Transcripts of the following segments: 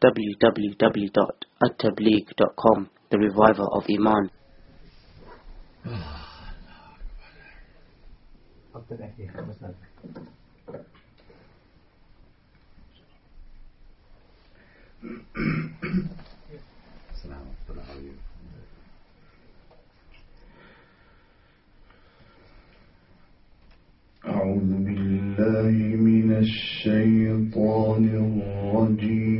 www.attablig.com, the reviver of Iman. أعوذ بالله من الشيطان الرجيم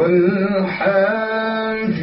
وَالْحَاجِ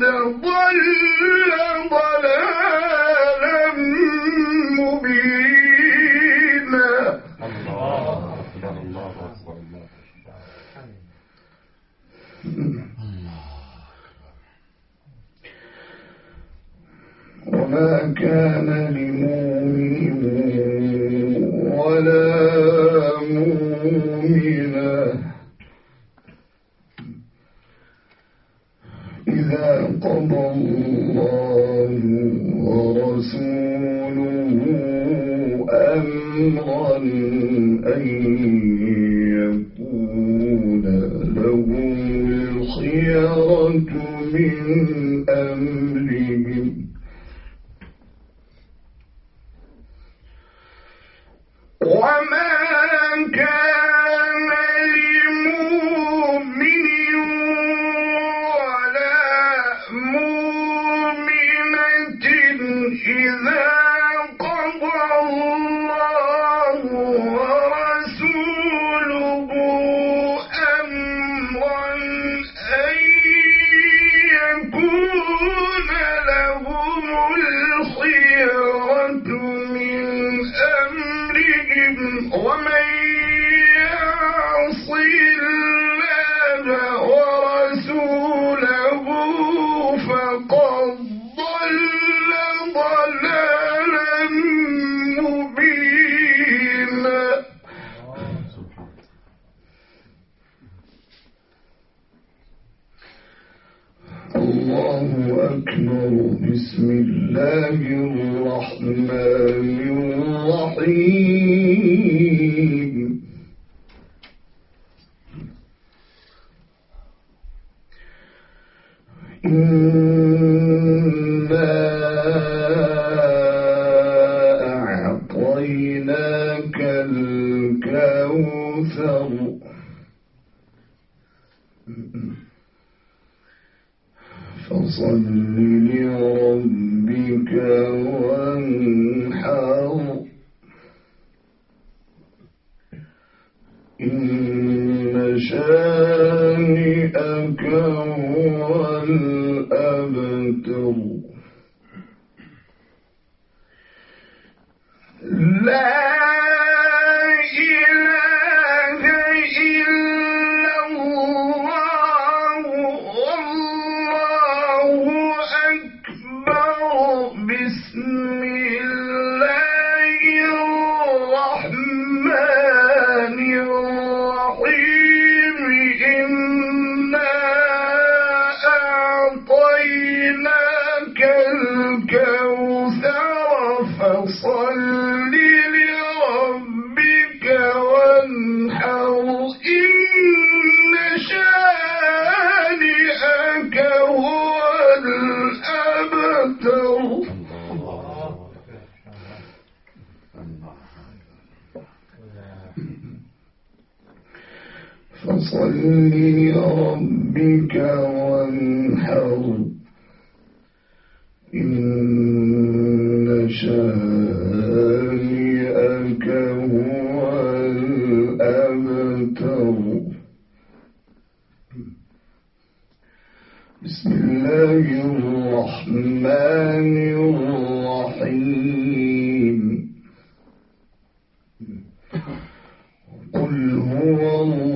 ضل ضلالا مبينا. وما كان لربك وانحر إن شانئك هو الأبتر بسم الله الرحمن الرحيم. قل هو الله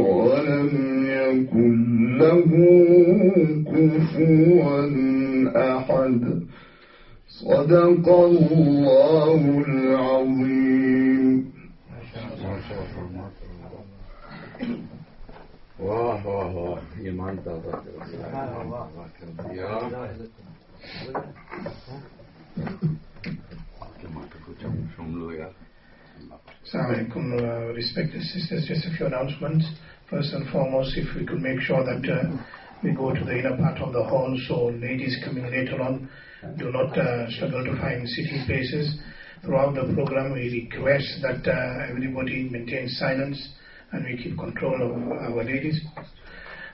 له كفوا أحد صدق الله العظيم واه واه واه یہ مانتا Assalamu alaikum, uh, respected sisters. Just a few announcements. First and foremost, if we could make sure that uh, we go to the inner part of the hall so ladies coming later on do not uh, struggle to find sitting places. Throughout the program, we request that uh, everybody maintain silence and we keep control of our ladies.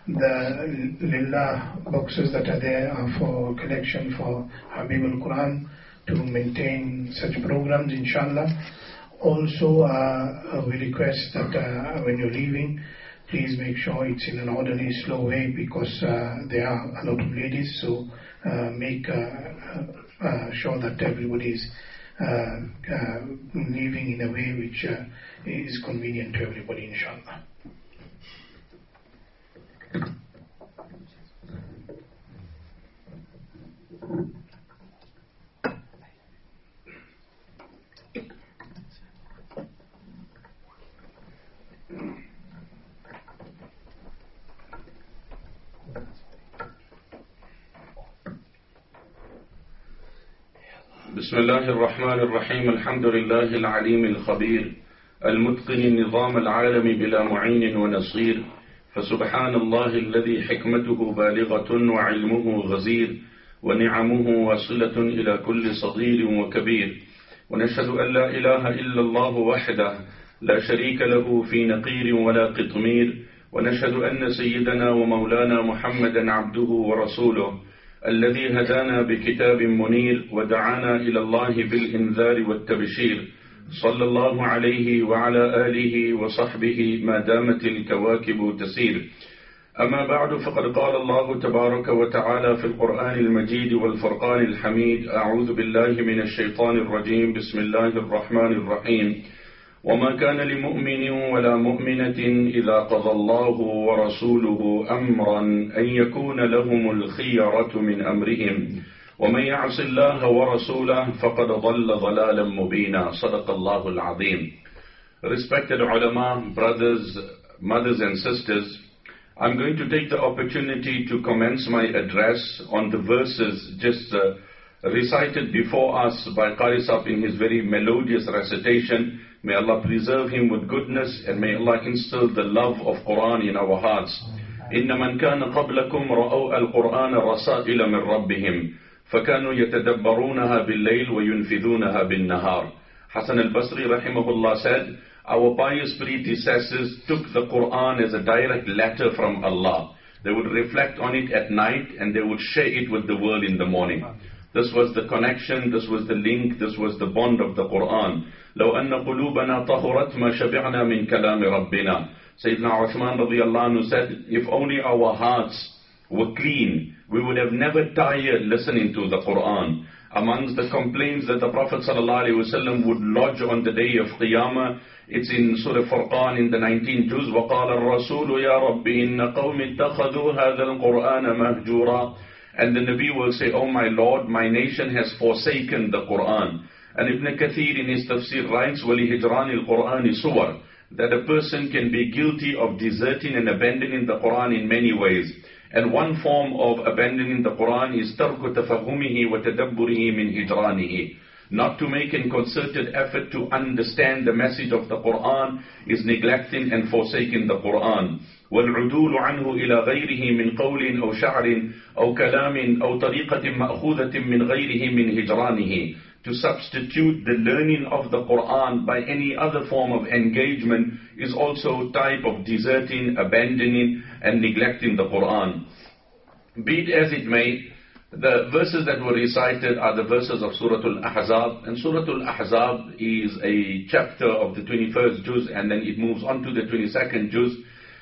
The Lillah boxes that are there are for collection for Habib al-Quran to maintain such programs, inshallah. Also, uh, we request that uh, when you're leaving, please make sure it's in an orderly, slow way because uh, there are a lot of ladies. So uh, make uh, sure that everybody is leaving in a way which is convenient to everybody, inshallah. بسم الله الرحمن الرحيم. الحمد لله العليم الخبير. المتقن النظام العالم بلا معين ونصير. فسبحان الله الذي حكمته بالغة وعلمه غزير. ونعمه واصلة إلى كل صغير وكبير. ونشهد أن لا إله إلا الله وحده. لا شريك له في نقير ولا قطمير. ونشهد أن سيدنا ومولانا محمدا عبده ورسوله. الذي هدانا بكتاب منير ودعانا إلى الله بالإنذار والتبشير. صلى الله عليه وعلى آله وصحبه ما دامت الكواكب تسير. أما بعد فقد قال الله تبارك وتعالى في القرآن المجيد والفرقان الحميد أعوذ بالله من الشيطان الرجيم. بسم الله الرحمن الرحيم. وما كان لمؤمن ولا مؤمنة إذا قضى الله ورسوله أمرا أن يكون لهم الخيرة من أمرهم ومن يعص الله ورسوله فقد ضل ضلالا مبينا صدق الله العظيم Respected ulama, brothers, mothers and sisters, I'm going to take the opportunity to commence my address on the verses just uh, recited before us by Qarisab in his very melodious recitation. May Allah preserve him with goodness and may Allah instill the love of Quran in our hearts. إن من كان قبلكم رأوا القرآن رسائل من ربهم فكانوا يتدبرونها بالليل وينفذونها بالنهار. Hassan al-Basri rahimahullah said, our pious predecessors took the Quran as a direct letter from Allah. They would reflect on it at night and they would share it with the world in the morning. This was the connection, this was the link, this was the bond of the Quran. لو أن قلوبنا طهرت ما شبعنا من كلام ربنا. Sayyidina Uthman anhu said, if only our hearts were clean, we would have never tired listening to the Quran. Amongst the complaints that the Prophet ﷺ would lodge on the day of Qiyamah, it's in Surah Furqan in the 19th juz, وَقَالَ الرَّسُولُ يَا رَبِّ إِنَّ قَوْمِ اتَّخَذُوا هَذَا الْقُرْآنَ مَهْجُورًا And the Nabi will say, Oh my Lord, my nation has forsaken the Quran. And Ibn Kathir in his tafsir writes, وَلِهِجْرَانِ الْقُرْآنِ سُوَرٍ That a person can be guilty of deserting and abandoning the Quran in many ways. And one form of abandoning the Quran is تَرْكُ تَفَهُمِهِ وَتَدَبُّرِهِ مِنْ هِجْرَانِهِ Not to make a concerted effort to understand the message of the Quran is neglecting and forsaking the Quran. والعدول عنه إلى غيره من قول أو شعر أو كلام أو طريقة مأخوذة من غيره من هجرانه to substitute the learning of the Quran by any other form of engagement is also a type of deserting, abandoning and neglecting the Quran. Be it as it may, the verses that were recited are the verses of Surah Al-Ahzab and Surah Al-Ahzab is a chapter of the 21st juz and then it moves on to the 22nd juz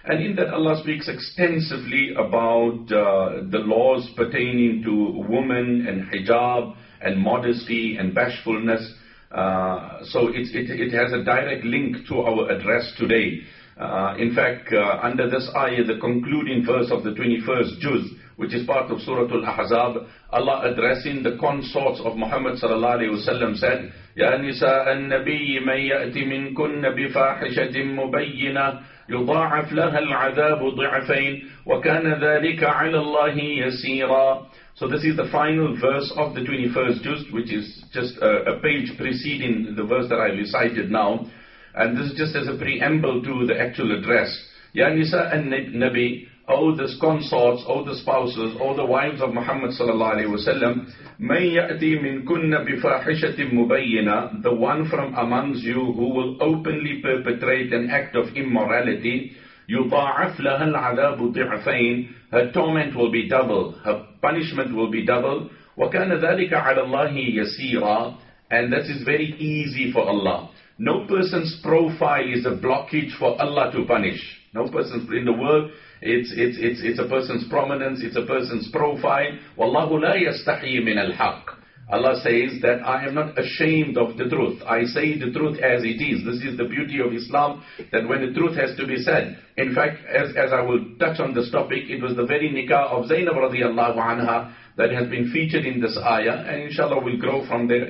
and in that Allah speaks extensively about uh, the laws pertaining to women and hijab and modesty and bashfulness. Uh, so it, it, it, has a direct link to our address today. Uh, in fact, uh, under this ayah, the concluding verse of the 21st juz, which is part of Surah Al-Ahzab, Allah addressing the consorts of Muhammad sallallahu alayhi wasallam said, يا نساء النبي من يأتي منكن بفاحشة مبينة يضاعف لها العذاب ضعفين وكان ذلك على الله يسيرا so this is the final verse of the 21st juz, which is just a, a page preceding the verse that I recited now. And this is just as a preamble to the actual address. Ya Nisa and Nabi, O the consorts, O the spouses, O the wives of Muhammad sallallahu alayhi wasallam, may ya'ti min kunna bifahishatin mubayyina, the one from amongst you who will openly perpetrate an act of immorality, يضاعف لها العذاب ضعفين her torment will be double her punishment will be double وكان ذلك على الله يسيرا and this is very easy for Allah no person's profile is a blockage for Allah to punish no person's in the world it's, it's, it's, it's a person's prominence, it's a person's profile. وَاللَّهُ لَا يَسْتَحِي مِنَ الْحَقِّ Allah says that I am not ashamed of the truth. I say the truth as it is. This is the beauty of Islam, that when the truth has to be said. In fact, as, as I will touch on this topic, it was the very nikah of Zainab radiallahu anha that has been featured in this ayah, and inshallah we'll grow from there.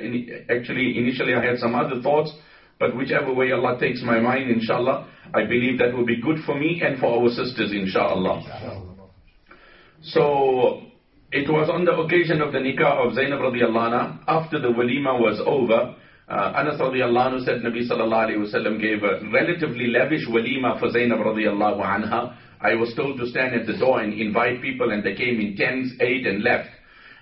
Actually, initially I had some other thoughts, but whichever way Allah takes my mind, inshallah, I believe that will be good for me and for our sisters, inshallah. So, it was on the occasion of the nikah of Zainab radiallahu anha, after the walima was over, uh, Anas radiallahu anhu said Nabi sallallahu alayhi wasallam gave a relatively lavish walima for Zainab radiallahu anha. I was told to stand at the door and invite people and they came in tens, eight and left.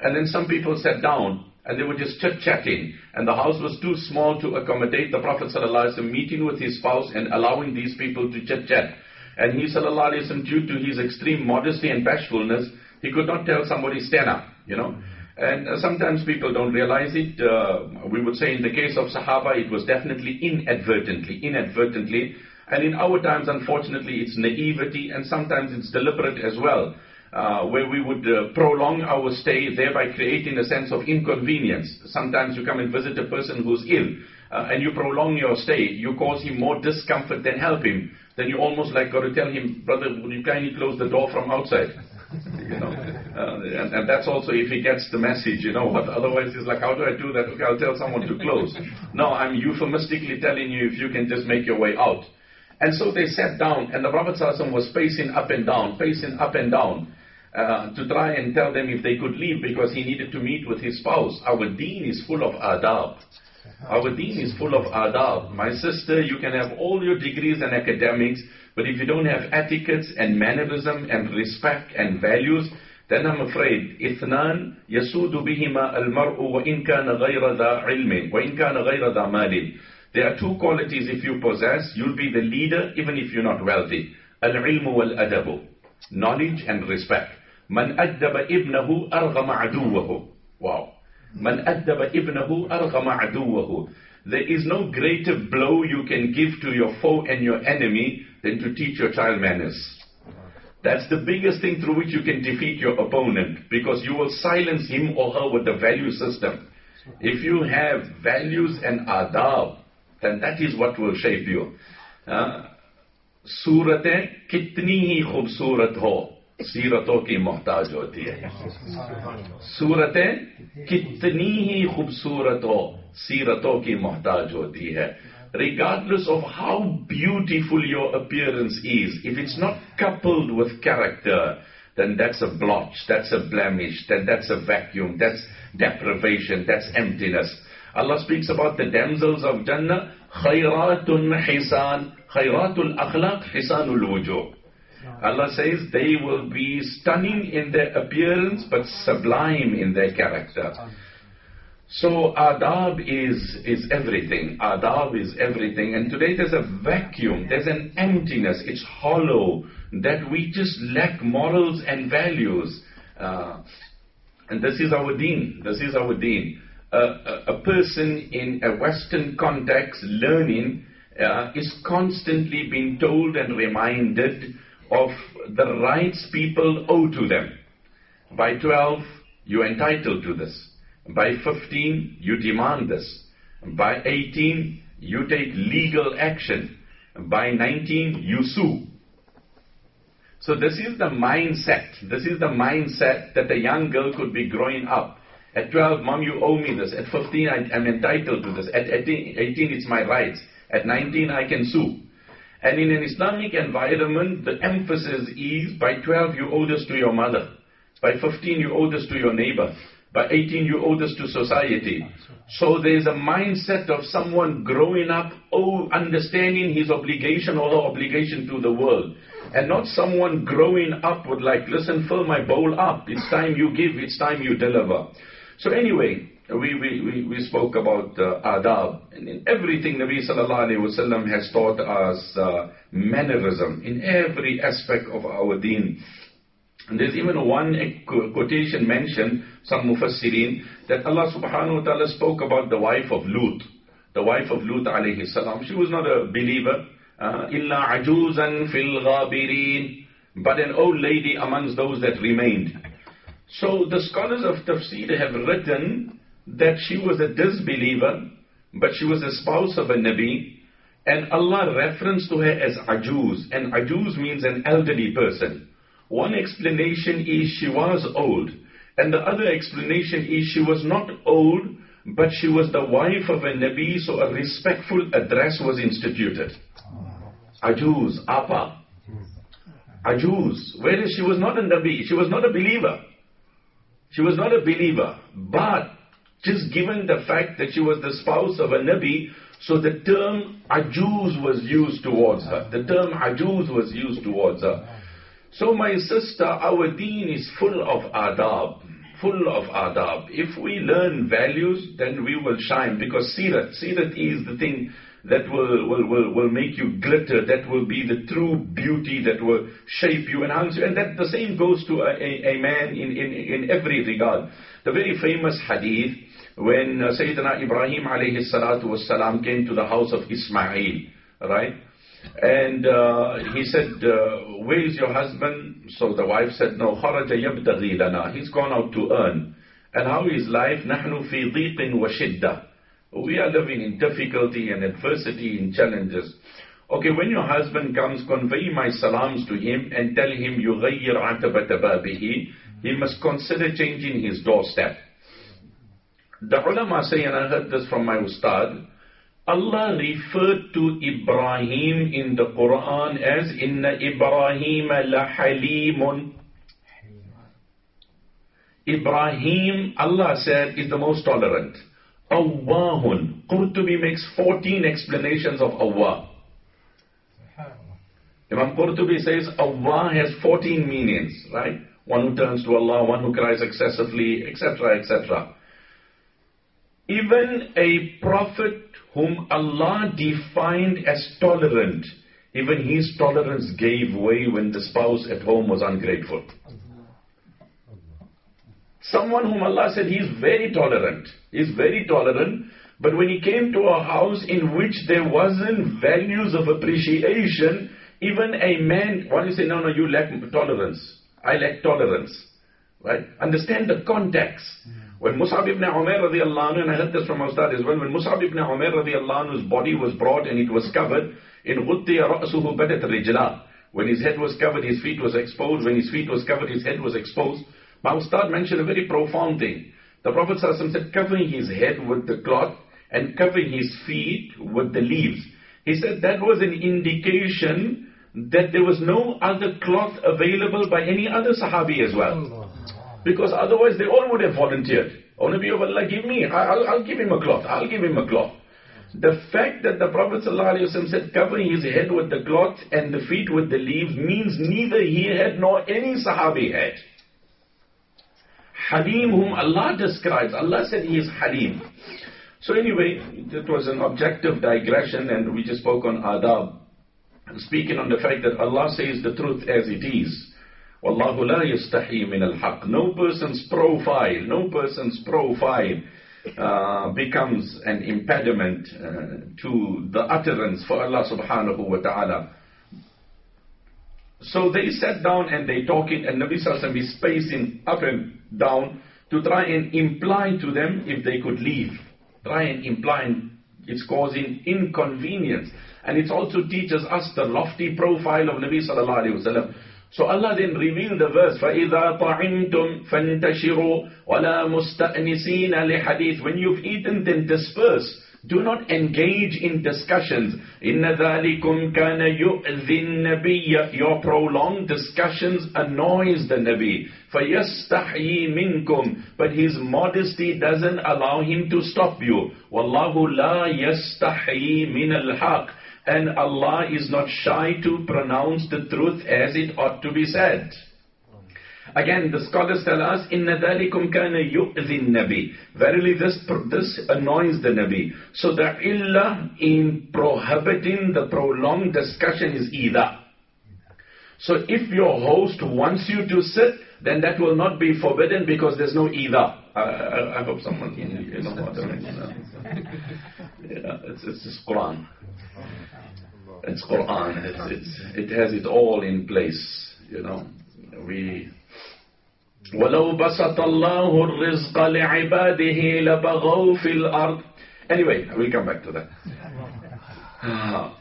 And then some people sat down and they were just chit-chatting. And the house was too small to accommodate the Prophet ﷺ meeting with his spouse and allowing these people to chit-chat. And he ﷺ, due to his extreme modesty and bashfulness, he could not tell somebody stand up, you know. And uh, sometimes people don't realize it. Uh, we would say in the case of Sahaba, it was definitely inadvertently, inadvertently. And in our times, unfortunately, it's naivety and sometimes it's deliberate as well uh, where we would prolong our stay, thereby creating a sense of inconvenience. Sometimes you come and visit a person who's ill, and you prolong your stay. You cause him more discomfort than help him. Then you almost like got to tell him, brother, would you kindly close the door from outside? You know, uh, and, and, that's also if he gets the message, you know. But otherwise, he's like, how do I do that? Okay, I'll tell someone to close. no, I'm euphemistically telling you if you can just make your way out. And so they sat down, and the Prophet was pacing up and down, pacing up and down uh, to try and tell them if they could leave because he needed to meet with his spouse. Our deen is full of adab. Our deen is full of adab. My sister, you can have all your degrees and academics, but if you don't have etiquettes and mannerism and respect and values, then I'm afraid إثنان يسود بهما المرء وإن كان غير ذا علم وإن كان غير ذا مال There are two qualities if you possess, you'll be the leader even if you're not wealthy. العلم والأدب Knowledge and respect. من أدب ابنه أرغم عدوه Wow. there is no greater blow you can give to your foe and your enemy than to teach your child manners. That's the biggest thing through which you can defeat your opponent because you will silence him or her with the value system. If you have values and adab, then that is what will shape you. Surat kitni hi khubsurat ho. سیرتوں کی محتاج ہوتی ہے۔ سورتیں کتنی ہی خوبصورت ہو، سیرتوں کی محتاج ہوتی ہے۔ ریگارڈلس آف ہاؤ بیوٹیفل یور اپئرنس ایز اف اٹس ناٹ کپلڈ وتھ کیریکٹر دین دیٹس اے بلاچ دیٹس اے بلیمش دین دیٹس اے ویکیوم دیٹس ڈیپرفیشن دیٹس ایمٹینس اللہ اسپیکس اباؤٹ دا ڈیمزلس آف جن خیرات الحسان خیرات الخلاق حسان الوجو Allah says they will be stunning in their appearance but sublime in their character. So adab is, is everything. Adab is everything. And today there's a vacuum, there's an emptiness, it's hollow, that we just lack morals and values. Uh, and this is our deen. This is our deen. A, a, person in a Western context learning uh, is constantly being told and reminded of the rights people owe to them. By 12, you're entitled to this. By 15, you demand this. By 18, you take legal action. By 19, you sue. So this is the mindset. This is the mindset that a young girl could be growing up. At 12, mom, you owe me this. At 15, I, am entitled to this. At 18, 18, it's my rights. At 19, I can sue. And in an Islamic environment, the emphasis is by 12 you owe this to your mother. By 15 you owe this to your neighbor. By 18 you owe this to society. So there's a mindset of someone growing up, oh, understanding his obligation or her obligation to the world. And not someone growing up with like, listen, fill my bowl up. It's time you give, it's time you deliver. So anyway, we, we, we, spoke about uh, adab. And in everything, Nabi sallallahu alayhi wasallam has taught us uh, mannerism in every aspect of our deen. And there's even one quotation mentioned, some mufassirin, that Allah subhanahu wa ta'ala spoke about the wife of Lut. The wife of Lut alayhi salam. She was not a believer. Illa ajuzan fil ghabirin. But an old lady amongst those that remained. So the scholars of tafsir have written that she was a disbeliever, but she was a spouse of a Nabi, and Allah referenced to her as Ajuz, and Ajuz means an elderly person. One explanation is she was old, and the other explanation is she was not old, but she was the wife of a Nabi, so a respectful address was instituted. Ajuz, Apa. Ajuz, whereas she was not a Nabi, she was not a believer. She was not a believer, but just given the fact that she was the spouse of a Nabi, so the term ajuz was used towards her. The term ajuz was used towards her. So my sister, our deen is full of adab. Full of adab. If we learn values, then we will shine because sirat, sirat is the thing that will, will, will, will make you glitter, that will be the true beauty that will shape you and enhance you. And that the same goes to a, a, a man in, in, in every regard. The very famous hadith when uh, Sayyidina Ibrahim alayhi salatu was salam came to the house of Ismail, right? And uh, he said, uh, where is your husband? So the wife said, no, خرج يبتغي لنا. He's gone out to earn. And how is life? نحن في ضيق وشدة. We are living in difficulty and adversity and challenges. Okay, when your husband comes, convey my salams to him and tell him يغير عتبة بابه. He must consider changing his doorstep. The ulama say, and I heard this from my ustad, Allah referred to Ibrahim in the Quran as Inna Ibrahim la halimun. Ibrahim, Allah said, is the most tolerant. Awwahun. Qurtubi makes 14 explanations of Awwah. Imam Qurtubi says Awwah has 14 meanings, right? One who turns to Allah, one who cries excessively, etc., etc. Even a prophet whom Allah defined as tolerant, even his tolerance gave way when the spouse at home was ungrateful. Someone whom Allah said he is very tolerant, he is very tolerant, but when he came to a house in which there wasn't values of appreciation, even a man, why do you say, no, no, you lack tolerance. I lack tolerance. Right? Understand the context. When Mus'ab ibn Umair radiallahu anhu, and I heard this from Ustad as well, when Mus'ab ibn Umair radiallahu anhu's body was brought and it was covered, in غُطِّيَ رَأْسُهُ بَدَتْ الرِّجْلَى When his head was covered, his feet was exposed. When his feet was covered, his head was exposed. My Ustad mentioned a very profound thing. The Prophet ﷺ said, covering his head with the cloth and covering his feet with the leaves. He said that was an indication that there was no other cloth available by any other Sahabi as well. Because otherwise they all would have volunteered. Oh Nabi of Allah, give me, I'll, I'll give him a cloth, I'll give him a cloth. The fact that the Prophet ﷺ said covering his head with the cloth and the feet with the leaves means neither he had nor any Sahabi had. Halim whom Allah describes, Allah said he is Halim. So anyway, it was an objective digression and we just spoke on adab. Speaking on the fact that Allah says the truth as it is. Wallahu la min al No person's profile, no person's profile uh, becomes an impediment uh, to the utterance for Allah subhanahu wa ta'ala. So they sat down and they talking and Nabi Sallallahu is spacing up and down to try and imply to them if they could leave. Try and imply it's causing inconvenience. And it also teaches us the lofty profile of Nabi Sallallahu Alaihi Wasallam. So Allah then revealed the verse, فَإِذَا طَعِمْتُمْ فَانْتَشِرُوا وَلَا مُسْتَأْنِسِينَ لِحَدِيث When you've eaten, then disperse. Do not engage in discussions. إِنَّ ذَلِكُمْ كَانَ يُؤْذِي النَّبِيَّ Your prolonged discussions annoys the Nabi. فَيَسْتَحْيِي مِنْكُمْ But his modesty doesn't allow him to stop you. وَاللَّهُ لَا يَسْتَحْيِي مِنَ الْحَقِّ and Allah is not shy to pronounce the truth as it ought to be said. Again, the scholars tell us, "Inna dalikum kana yu'zin nabi." Verily, this this annoys the nabi. So the illah in prohibiting the prolonged discussion is either. So if your host wants you to sit, then that will not be forbidden because there's no either. I, I, I hope someone you know what I mean. Yeah, it's, it's, it's Quran. It's Quran. It's, it's, it has it all in place. You know, we. ولو بسط الله الرزق لعباده لبغوا في الأرض. Anyway, we'll come back to that. Ah.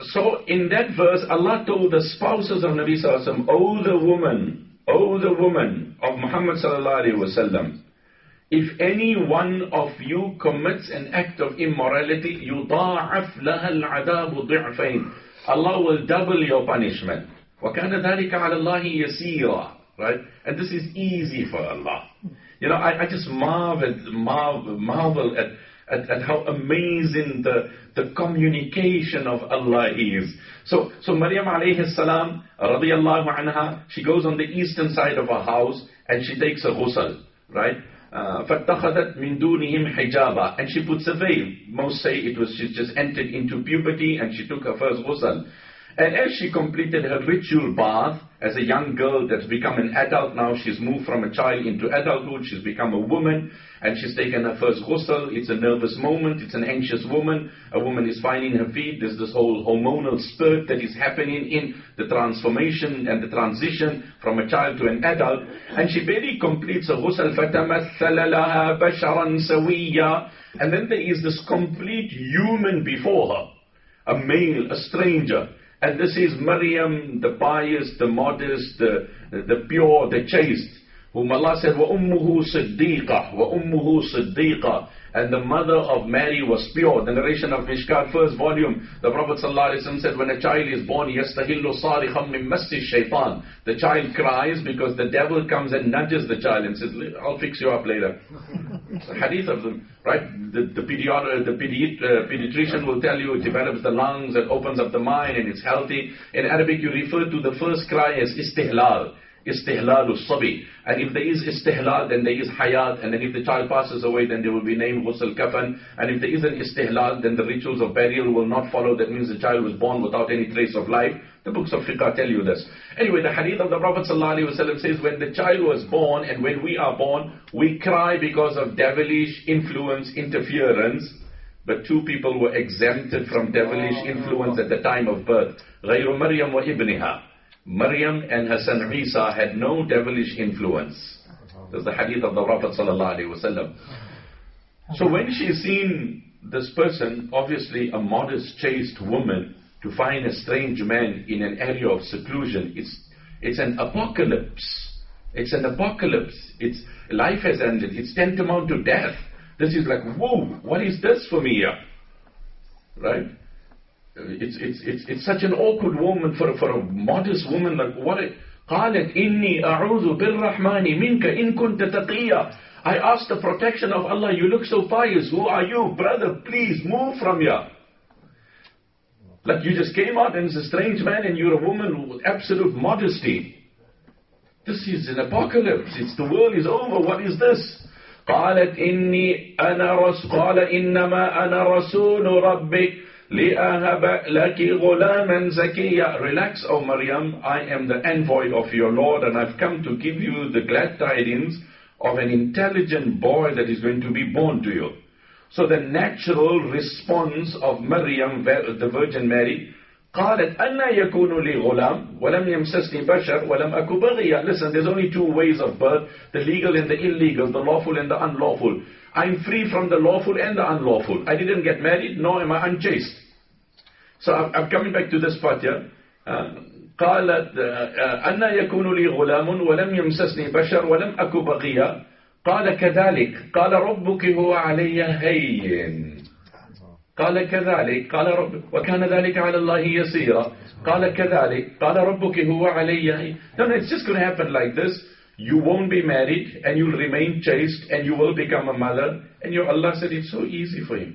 So in that verse, Allah told the spouses of Nabi Sallallahu Alaihi Wasallam, O the woman, O the woman of Muhammad Sallallahu Alaihi Wasallam, if any one of you commits an act of immorality, يُضَاعَفْ لَهَا الْعَذَابُ ضِعْفَيْنِ Allah will double your punishment. وَكَانَ ذَلِكَ عَلَى اللَّهِ يَسِيرًا Right? And this is easy for Allah. You know, I, I just marvel, marvel, marvel at, at, at how amazing the, the communication of Allah is. So, so Maryam alayhi salam, radiallahu anha, she goes on the eastern side of her house and she takes a ghusl, right? Uh, فَاتَّخَذَتْ مِن دُونِهِمْ حِجَابًا And she puts a veil. Most say it was she just entered into puberty and she took her first ghusl. And as she completed her ritual bath, as a young girl that's become an adult now, she's moved from a child into adulthood, she's become a woman, and she's taken her first ghusl. It's a nervous moment, it's an anxious woman. A woman is finding her feet. There's this whole hormonal spurt that is happening in the transformation and the transition from a child to an adult. And she barely completes her ghusl. فَتَمَثَّلَ لَهَا بَشَرًا سَوِيًّا And then there is this complete human before her. A male, a stranger. And this is Maryam, the pious, the modest, the, the pure, the chaste, whom Allah said, وَأُمُّهُ صِدِّيقَةٌ وَأُمُّهُ صِدِّيقَةٌ and the mother of Mary was pure. The narration of Mishkat, first volume, the Prophet ﷺ said, when a child is born, يَسْتَهِلُّ صَارِخًا مِّن مَسِّ الشَّيْطَانِ The child cries because the devil comes and nudges the child and says, I'll fix you up later. the hadith of them, right? The, the, pediat- the pedi- uh, pediatrician will tell you it develops the lungs, it opens up the mind, and it's healthy. In Arabic, you refer to the first cry as istihlal istihlal sabi and if there is istihlal then there is hayat and then if the child passes away then there will be named ghusl kafan and if there isn't istihlal then the rituals of burial will not follow that means the child was born without any trace of life the books of fiqh tell you this anyway the hadith of the prophet ﷺ says when the child was born and when we are born we cry because of devilish influence interference but two people were exempted from devilish influence at the time of birth غير مريم وابنها Maryam and her son Isa had no devilish influence. That's the hadith of the Prophet ﷺ. So when she's seen this person, obviously a modest, chaste woman, to find a strange man in an area of seclusion, it's, it's an apocalypse. It's an apocalypse. It's, life has ended. It's tantamount to death. This is like, whoa, what is this for me here? Right? it's, it's, it's, it's such an awkward woman for, for a modest woman like what it, قالت إني أعوذ بالرحمن منك إن كنت تقيا I asked the protection of Allah you look so pious who are you brother please move from here like you just came out and it's a strange man and you're a woman with absolute modesty this is an apocalypse it's the world is over what is this قالت إني أنا رس قال إنما أنا رسول ربك لأهب لك غلاما زكيا Relax, O Maryam, I am the envoy of your Lord and I've come to give you the glad tidings of an intelligent boy that is going to be born to you. So the natural response of Maryam, the Virgin Mary, قالت أنا يكون لي غلام ولم يمسسني بشر ولم أكو بغيا Listen, there's only two ways of birth, the legal and the illegal, the lawful and the unlawful. I'm free from the lawful and the unlawful. I didn't get married, nor am I unchaste. So I'm, coming back to this part here. Uh, قالت أن يكون لي غلام ولم يمسسني بشر ولم أك بغيا قال كذلك قال ربك هو علي هين قال كذلك قال رب وكان ذلك على الله يسيرا قال كذلك قال ربك هو علي هين No, no, it's just going to happen like this. You won't be married and you'll remain chaste and you will become a mother. And your Allah said it's so easy for you.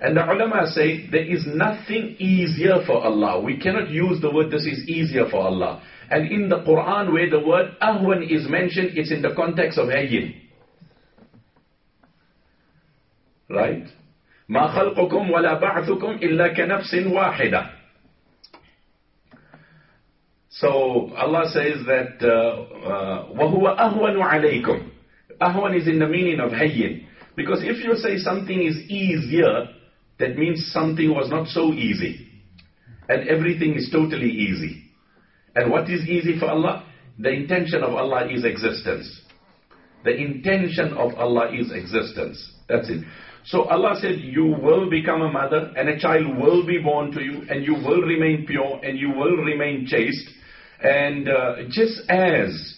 And the ulama say there is nothing easier for Allah. We cannot use the word this is easier for Allah. And in the Quran where the word ahwan is mentioned, it's in the context of hayyin. Right? ما خلقكم ولا بعثكم إلا كنفس واحدة. So Allah says that uh, وهو أهون عليكم. Ahwan is in the meaning of hayyin. Because if you say something is easier, that means something was not so easy. And everything is totally easy. And what is easy for Allah? The intention of Allah is existence. The intention of Allah is existence. That's it. So Allah said, you will become a mother and a child will be born to you and you will remain pure and you will remain chaste. And uh, just as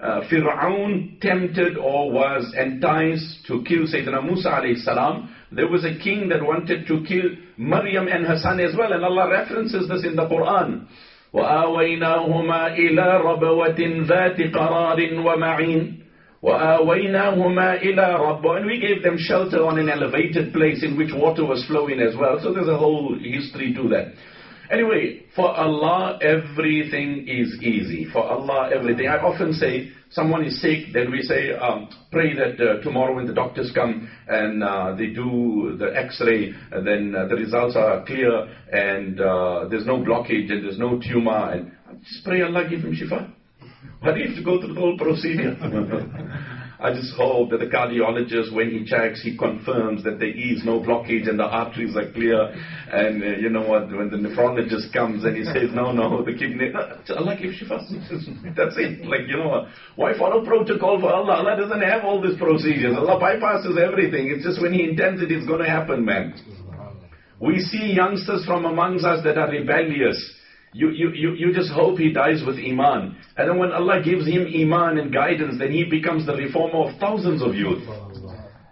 uh, Fir'aun tempted or was enticed to kill Sayyidina Musa alayhi salam, there was a king that wanted to kill Maryam and her son as well. And Allah references this in the Quran. وآويناهما إلى ربوة ذات قرار ومعين وآويناهما إلى ربوة and we gave them shelter on an elevated place in which water was flowing as well. So there's a whole history to that. Anyway, for Allah, everything is easy. For Allah, everything. I often say, someone is sick, then we say, um, pray that uh, tomorrow when the doctors come and uh, they do the x-ray, then uh, the results are clear and uh, there's no blockage and there's no tumor. And just pray Allah give him shifa. Why do you have to go through the whole procedure? I just hope that the cardiologist, when he checks, he confirms that there is no blockage and the arteries are clear. And uh, you know what? When the nephrologist comes and he says, no, no, the kidney, Allah gives shifa. That's it. Like, you know, why follow protocol for Allah? Allah doesn't have all these procedures. Allah bypasses everything. It's just when He intends it, it's going to happen, man. We see youngsters from amongst us that are rebellious. You, you, you, you just hope he dies with Iman. And then when Allah gives him Iman and guidance, then he becomes the reformer of thousands of youth.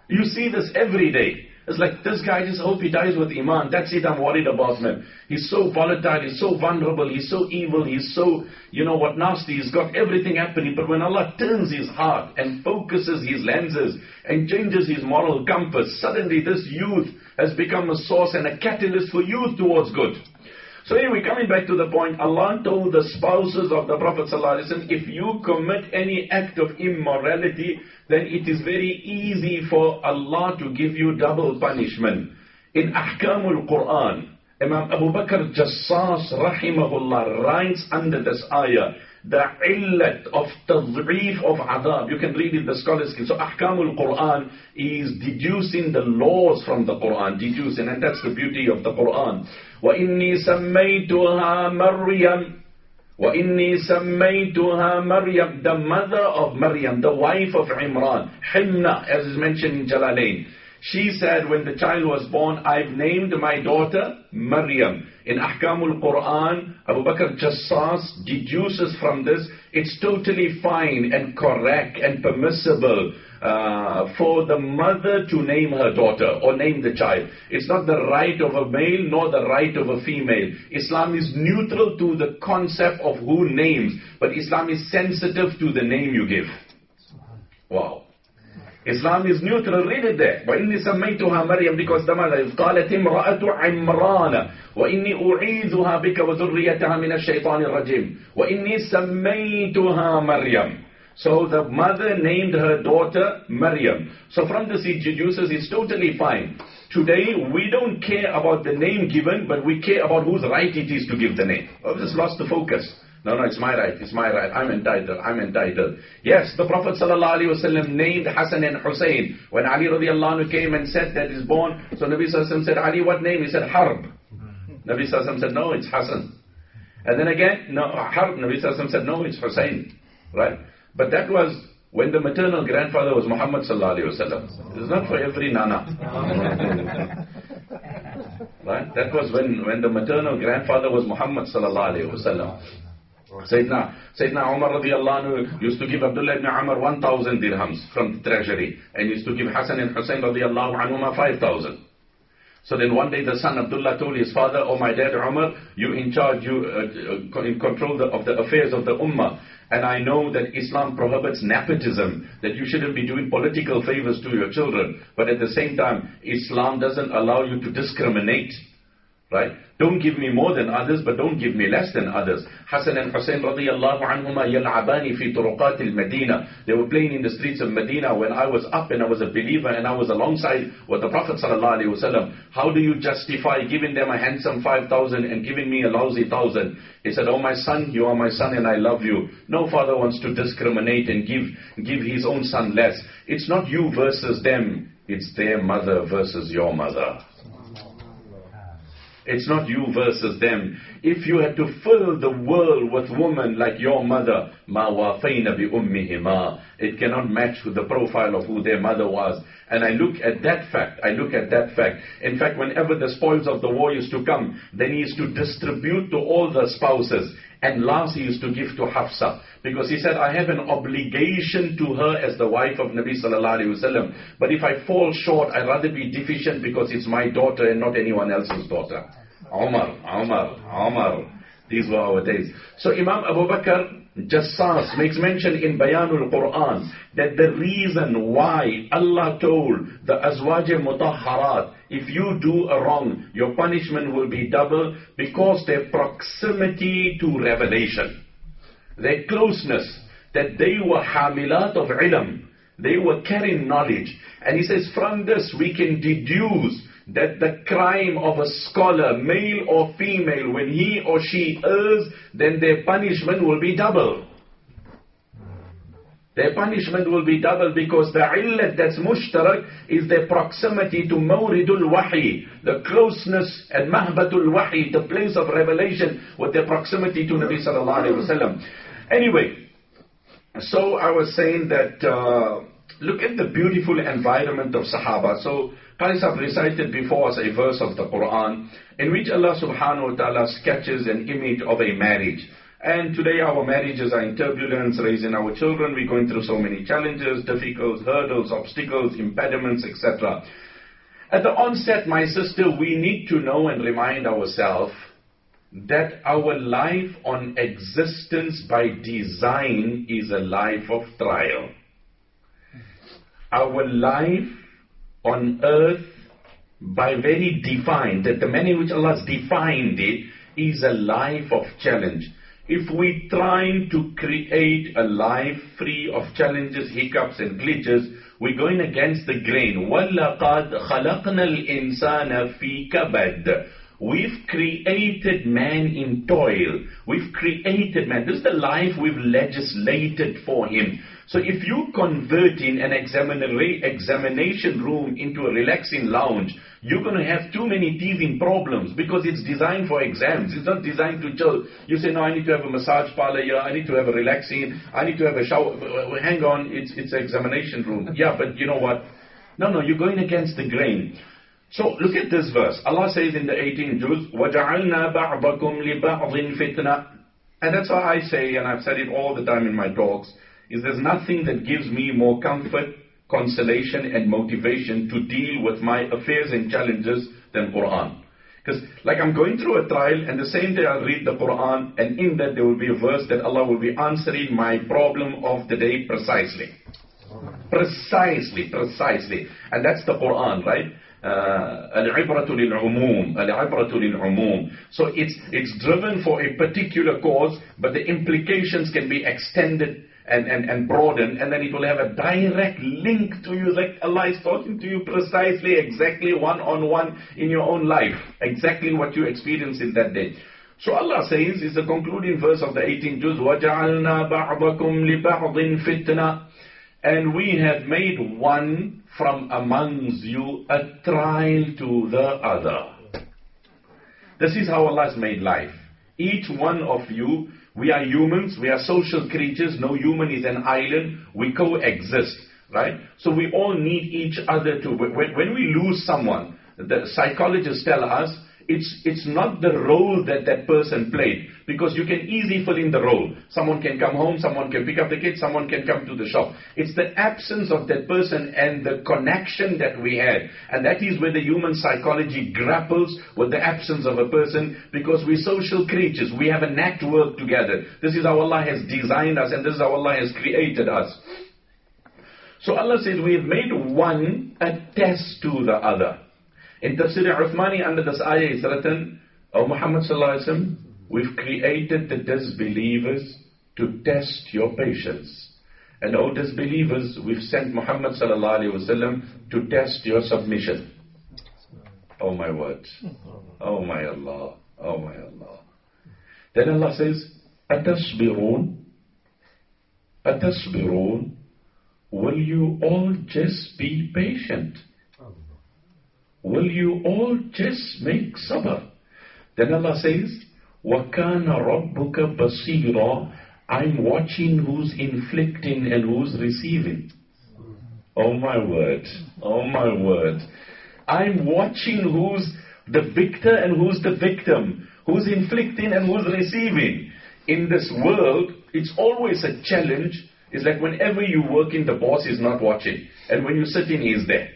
You see this every day. It's like, this guy just hope he dies with Iman. That's it, I'm worried about him. He's so volatile, he's so vulnerable, he's so evil, he's so, you know what, nasty. He's got everything happening. But when Allah turns his heart and focuses his lenses and changes his moral compass, suddenly this youth has become a source and a catalyst for youth towards good. So anyway, coming back to the point, Allah told the spouses of the Prophet ﷺ, if you commit any act of immorality, then it is very easy for Allah to give you double punishment. In Ahkamul Quran, Imam Abu Bakr Jassas rahimahullah writes under this ayah, the illat of tad'if of adhab. You can read in the scholars. So ahkamul Quran is deducing the laws from the Quran, deducing, and that's the beauty of the Quran. وَإِنِّي سَمَّيْتُهَا مَرْيَمَ وَإِنِّي سَمَّيْتُهَا مَرْيَمَ The mother of Maryam, the wife of Imran, Himna, as is mentioned in Jalalain she said when the child was born I've named my daughter Maryam in Ahkamul Quran Abu Bakr Jassas deduces from this it's totally fine and correct and permissible uh, for the mother to name her daughter or name the child. It's not the right of a male nor the right of a female. Islam is neutral to the concept of who names, but Islam is sensitive to the name you give. Wow. Islam is neutral, read it there. وإني سميتها مريم because the mother إذ قالت امرأة عمران وإني أعيذها بك وذريتها من الشيطان الرجيم وإني سميتها مريم so the mother named her daughter Maryam. So from this it deduces it's totally fine. Today we don't care about the name given, but we care about whose right it is to give the name. I've just lost the focus. No, no, it's my right, it's my right. I'm entitled, I'm entitled. Yes, the Prophet ﷺ named Hassan and Hussein. When Ali radiallahu anhu came and said that is born, so Nabi Sallallahu said, Ali, what name? He said, Harb. Nabi Sallallahu said, no, it's Hassan. And then again, no, Harb. Nabi Sallallahu said, no, it's Hussein. Right? But that was when the maternal grandfather was Muhammad sallallahu alaihi wasallam. It's not for every nana. right? That was when, when the maternal grandfather was Muhammad sallallahu alaihi wasallam. Sayyidina, Sayyidina Umar radiallahu used to give Abdullah ibn Umar 1,000 dirhams from the treasury and used to give Hassan and Hussein radiallahu anhuma 5,000. So then one day the son Abdullah told his father, Oh my dad Umar, you in charge, you uh, uh, in control the, of the affairs of the ummah. And I know that Islam prohibits nepotism, that you shouldn't be doing political favors to your children. But at the same time, Islam doesn't allow you to discriminate. Right? Don't give me more than others, but don't give me less than others. Hassan and Hussein radiallahu anhuma yal'abani fi turuqat al-Medina. They were playing in the streets of Medina when I was up and I was a believer and I was alongside with the Prophet sallallahu wasallam. How do you justify giving them a handsome 5,000 and giving me a lousy 1,000? He said, oh my son, you are my son and I love you. No father wants to discriminate and give, give his own son less. It's not you versus them. It's their mother versus your mother. It's not you versus them. If you had to fill the world with women like your mother, ma wafayna bi ummihima, it cannot match with the profile of who their mother was. And I look at that fact. I look at that fact. In fact, whenever the spoils of the war used to come, then he used to distribute to all the spouses. And last he used to give to Hafsa. Because he said, I have an obligation to her as the wife of Nabi sallallahu alayhi wasallam. But if I fall short, I'd rather be deficient because it's my daughter and not anyone else's daughter. Omar, Omar, Omar. These were our days. So Imam Abu Bakr Jassas makes mention in Bayanul Quran that the reason why Allah told the Azwaj Mutahharat, if you do a wrong, your punishment will be double because their proximity to revelation, their closeness, that they were hamilat of ilm, they were carrying knowledge. And he says, from this we can deduce that the crime of a scholar, male or female, when he or she errs, then their punishment will be double. Their punishment will be double because the illat that's mushtarak is their proximity to mawridul wahi, the closeness and mahbatul wahi, the place of revelation with their proximity to Nabi sallallahu alayhi wasallam. Anyway, so I was saying that uh, look at the beautiful environment of Sahaba. So Qais have recited before us a verse of the Quran in which Allah subhanahu wa ta'ala sketches an image of a marriage. And today our marriages are in turbulence, raising our children. We're going through so many challenges, difficulties, hurdles, obstacles, impediments, etc. At the onset, my sister, we need to know and remind ourselves that our life on existence by design is a life of trial. Our life on earth by very defined, that the manner in which Allah has defined it is a life of challenge. If we trying to create a life free of challenges, hiccups and glitches, we're going against the grain. وَلَقَدْ خَلَقْنَا الْإِنسَانَ فِي كَبَدٍ We've created man in toil. We've created man. This is the life we've legislated for him. So if you converting an examination room into a relaxing lounge, you're going to have too many teething problems because it's designed for exams. It's not designed to chill. You say, no, I need to have a massage parlor here. I need to have a relaxing. I need to have a shower. Hang on, it's it's an examination room. Yeah, but you know what? No, no, you're going against the grain. So look at this verse. Allah says in the 18th juz, وَجَعَلْنَا بَعْضَكُمْ لِبَعْضٍ فِتْنَةً And that's why I say, and I've said it all the time in my talks, is there's nothing that gives me more comfort, consolation, and motivation to deal with my affairs and challenges than Quran. Because like I'm going through a trial and the same day I'll read the Quran and in that there will be a verse that Allah will be answering my problem of the day precisely. Precisely, precisely. And that's the Quran, right? العبرة للعموم العبرة للعموم so it's it's driven for a particular cause but the implications can be extended and, and, and broaden, and then it will have a direct link to you. Like Allah is talking to you precisely, exactly one on one in your own life, exactly what you experience in that day. So Allah says, is the concluding verse of the 18th juz, وَجَعَلْنَا بَعْضَكُمْ لِبَعْضٍ فِتْنَةً And we have made one from amongst you a trial to the other. This is how Allah has made life. Each one of you we are humans, we are social creatures, no human is an island, we coexist, right? So we all need each other to, when, we lose someone, the psychologists tell us, it's, it's not the role that that person played because you can easily fill in the role. Someone can come home, someone can pick up the kids, someone can come to the shop. It's the absence of that person and the connection that we had. And that is where the human psychology grapples with the absence of a person because we're social creatures. We have a network together. This is how Allah has designed us and this is how Allah has created us. So Allah says we have made one attest to the other. In Tafsir Uthmani under this ayah is written, O Muhammad sallallahu alaihi wasallam, we've created the disbelievers to test your patience. And O disbelievers, we've sent Muhammad sallallahu alaihi wasallam to test your submission. Oh my word. Oh my Allah. Oh my Allah. Then Allah says, أتصبرون أتصبرون Will you all just be patient? Will you all just make sabr? Then Allah says, وَكَانَ رَبُّكَ بَصِيرًا I'm watching who's inflicting and who's receiving. Oh my word. Oh my word. I'm watching who's the victor and who's the victim. Who's inflicting and who's receiving. In this world, it's always a challenge. It's like whenever you work in, the boss is not watching. And when you sit in, he's there.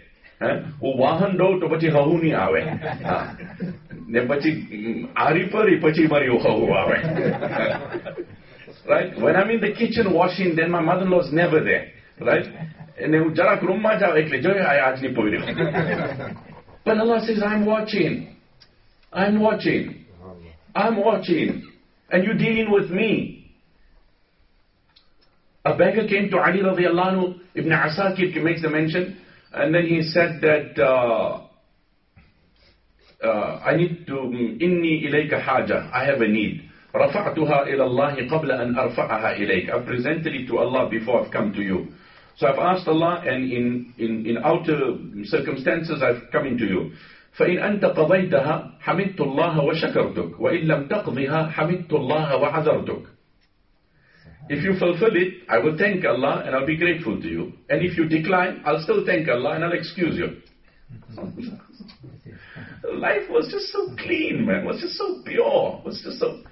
right? When i'm in the kitchen washing then my mother-in-law is never there. Right? અને હું જરાક રૂમમાં જાઉં એટલે જોયું આ આજની પોયરી But Allah says, I'm watching. I'm watching. I'm watching. And you're dealing with me. A beggar came to Ali radiallahu, Ibn Asakir makes the mention, and then he said that, uh, uh, I need to, إني إليك حاجة, I have a need. رفعتها إلى الله قبل أن أرفعها إليك. I've presented it to Allah before I've come to you. So I've asked Allah and in, in, in outer circumstances I've come into you. فإن أنت قضيتها حمدت الله وشكرتك وإن لم تقضها حمدت الله وعذرتك if you fulfill it, I will thank Allah and I'll be grateful to you. And if you decline, I'll still thank Allah and I'll excuse you. Life was just so clean, man. Was just so pure. Was just so.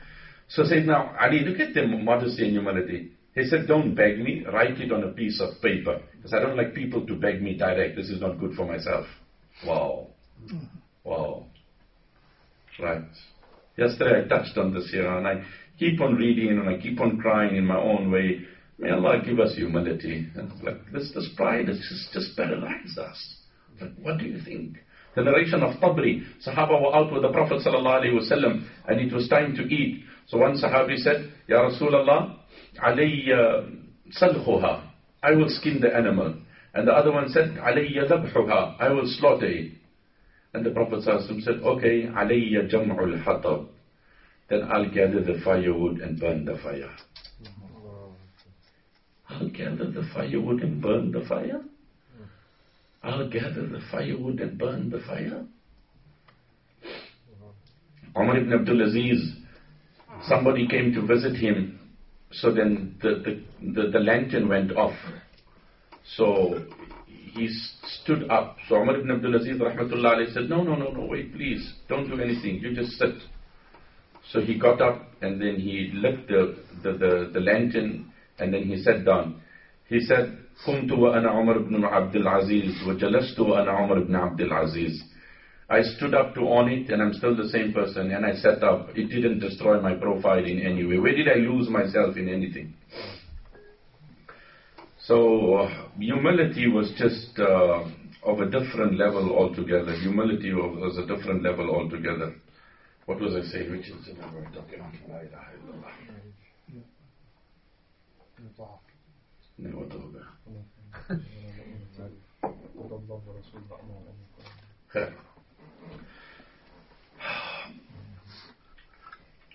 So said now, Ali, look at the modesty and humility. He said, don't beg me. Write it on a piece of paper. Because I don't like people to beg me direct. This is not good for myself. Wow. Mm-hmm. Wow. Right. Yesterday I touched on this here and I keep on reading and I keep on crying in my own way. May Allah give us humility. And like this, this pride has just, just paralyzed us. Like, what do you think? The narration of Tabri, Sahaba were out with the Prophet ﷺ and it was time to eat. So one Sahabi said, Ya Rasulullah, alayya salkhuha, I will skin the animal. And the other one said, alayya dhabhuha, I will slaughter it. And the Prophet ﷺ said, okay, alayya jam'ul hatab. Then I'll gather the firewood and burn the fire. I'll gather the firewood and burn the fire? I'll gather the firewood and burn the fire? Umar ibn Abdul Aziz, somebody came to visit him, so then the, the, the, the lantern went off. So he stood up. So Umar ibn Abdul Aziz said, no, no, no, no, wait, please, don't do anything, you just sit. So he got up and then he lit the, the, the, the lantern and then he sat down. He said, قمت وأنا عمر بن عبد العزيز وجلست وأنا عمر بن عبد العزيز. I stood up to on it and I'm still the same person and I sat up. It didn't destroy my profile in any way. Where did I lose myself in anything? So uh, humility was just uh, of a different level altogether. Humility was a different level altogether. What was I saying? Which is another document? La ilaha illallah. No, what over there?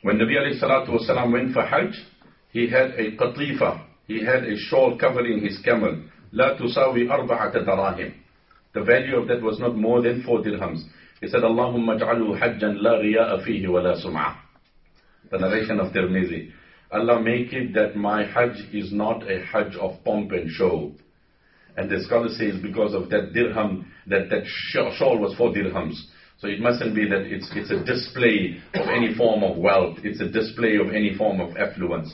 When Nabi alayhi salatu wasalam went for Hajj, he had a qatifa, he had a shawl covering his camel. لا تساوي أربعة دراهم. The value of that was not more than four dirhams. He said, Allahumma ja'alhu hajjan la riya'a fihi wa la sum'a. The narration of Tirmizi. Allah make it that my hajj is not a hajj of pomp and show. And the scholar says because of that dirham, that, that shawl was four dirhams. So it mustn't be that it's, it's a display of any form of wealth. It's a display of any form of affluence.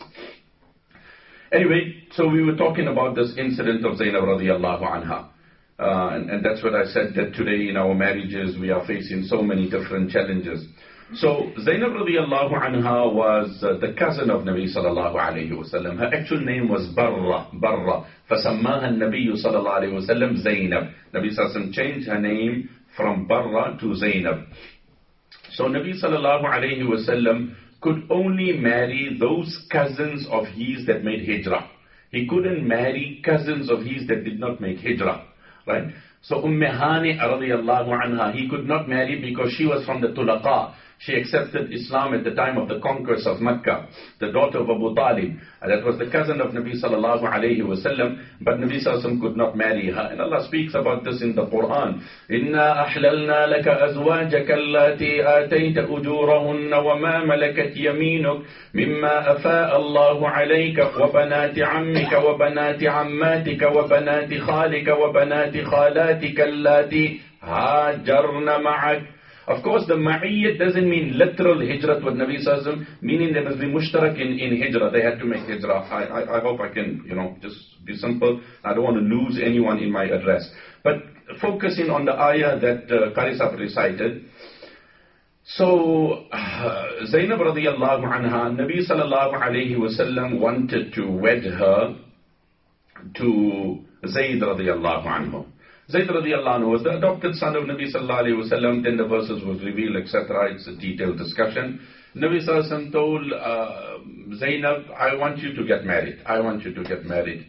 Anyway, so we were talking about this incident of Zainab radiallahu anha. Uh, and, and that's what I said that today in our marriages we are facing so many different challenges. So Zainab radiallahu anha was uh, the cousin of Nabi sallallahu alayhi wasallam. Her actual name was Barra, Barra. فسماها النبي صلى الله عليه وسلم زينب. Nabi sallallahu changed her name from Barra to Zainab. So Nabi sallallahu alayhi wasallam could only marry those cousins of his that made hijrah. He couldn't marry cousins of his that did not make hijrah. Right? So Umm Hani anha, he could not marry because she was from the Tulaqa. She accepted Islam at the time of the conquest of Mecca, the daughter of Abu Talib. That was the cousin of Nabi sallallahu alayhi wasallam, but Nabi sallallahu could not marry her. And Allah speaks about this in the Quran. إِنَّا أَحْلَلْنَا لَكَ أَزْوَاجَكَ اللَّاتِي آتَيْتَ أُجُورَهُنَّ وَمَا مَلَكَتْ يَمِينُكَ مِمَّا أَفَاءَ اللَّهُ عَلَيْكَ وَبَنَاتِ عَمِّكَ وَبَنَاتِ عَمَّاتِكَ وَبَنَاتِ خَالِكَ وَبَنَاتِ خَالَاتِكَ اللَّاتِي هَاجَرْنَ مَعَكَ of course, the ma'iyyat doesn't mean literal hijrat with Nabi Sallallahu meaning there must be mushtarak in, in hijrah. They had to make hijrah. I, I, I hope I can, you know, just be simple. I don't want to lose anyone in my address. But focusing on the ayah that uh, recited, so, uh, Zainab radiallahu anha, Nabi sallallahu alayhi wasallam wanted to wed her to Zayd radiallahu anhu. Zayd radiallahu anhu was the adopted son of Nabi sallallahu alayhi wasallam. Then the verses was revealed, etc. It's a detailed discussion. Nabi sallallahu told uh, Zainab, I want you to get married. I want you to get married.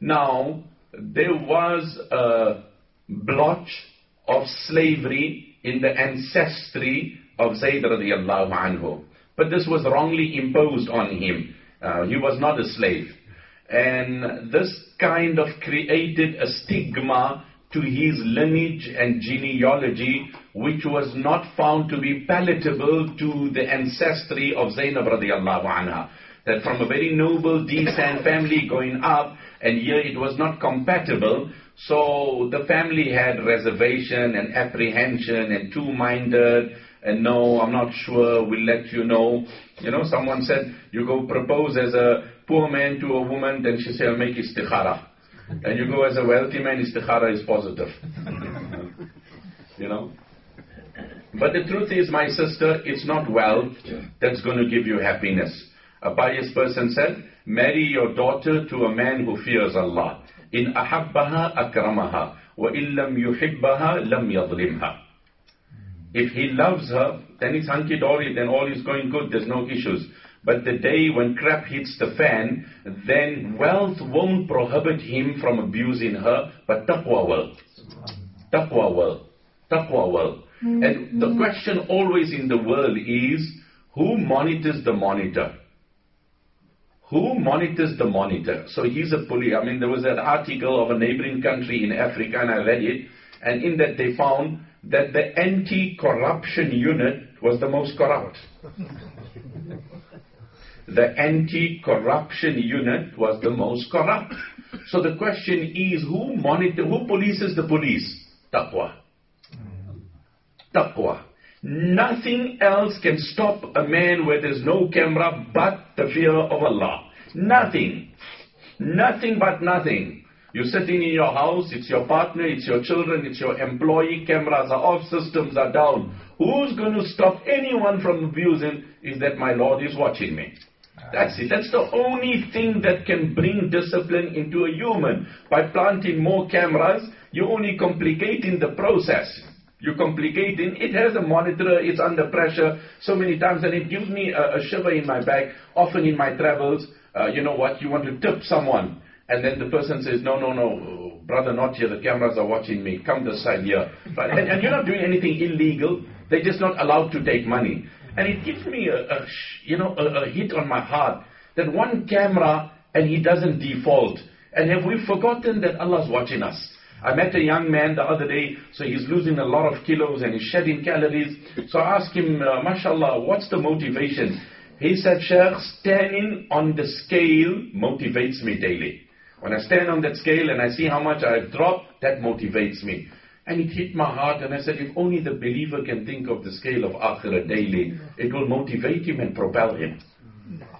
Now, there was a blotch of slavery in the ancestry of Zayd radiallahu anhu. But this was wrongly imposed on him. Uh, he was not a slave. And this kind of created a stigma to his lineage and genealogy, which was not found to be palatable to the ancestry of Zainab radiallahu anha. That from a very noble, decent family going up, and here it was not compatible, so the family had reservation and apprehension and two-minded, and no, I'm not sure, we'll let you know. You know, someone said, you go propose as a poor man to a woman, then she said, I'll make istikhara and you go as a wealthy man, istikhara is positive. you know? But the truth is, my sister, it's not wealth that's going to give you happiness. A pious person said, marry your daughter to a man who fears Allah. In ahabbaha akramaha, wa illam yuhibbaha lam yadlimha. If he loves her, then it's hunky-dory, then all is going good, there's no issues. But the day when crap hits the fan, then wealth won't prohibit him from abusing her, but taqwa will. Taqwa will. Taqwa will. Mm-hmm. And the question always in the world is, who monitors the monitor? Who monitors the monitor? So he's a police. I mean, there was an article of a neighboring country in Africa, and I read it, and in that they found that the anti-corruption unit was the most corrupt. the anti-corruption unit was the most corrupt. So the question is, who monitor, who polices the police? Taqwa. Taqwa. Nothing else can stop a man where there's no camera but the fear of Allah. Nothing. Nothing but nothing. You're sitting in your house, it's your partner, it's your children, it's your employee, cameras are off, systems are down. Who's going to stop anyone from abusing is that my Lord is watching me. That's it. That's the only thing that can bring discipline into a human. By planting more cameras, you're only complicating the process. You're complicating. It has a monitor. It's under pressure so many times, and it gives me a, a shiver in my back. Often in my travels, uh, you know what? You want to tip someone, and then the person says, "No, no, no, brother, not here. The cameras are watching me. Come this side here." And, and you're not doing anything illegal. They're just not allowed to take money. And it gives me a, a you know, a, a hit on my heart that one camera and he doesn't default. And have we forgotten that Allah's watching us? I met a young man the other day, so he's losing a lot of kilos and he's shedding calories. So I asked him, uh, mashallah, what's the motivation? He said, Sheikh, standing on the scale motivates me daily. When I stand on that scale and I see how much I've dropped, that motivates me. And it hit my heart, and I said, if only the believer can think of the scale of Akhirah daily, it will motivate him and propel him.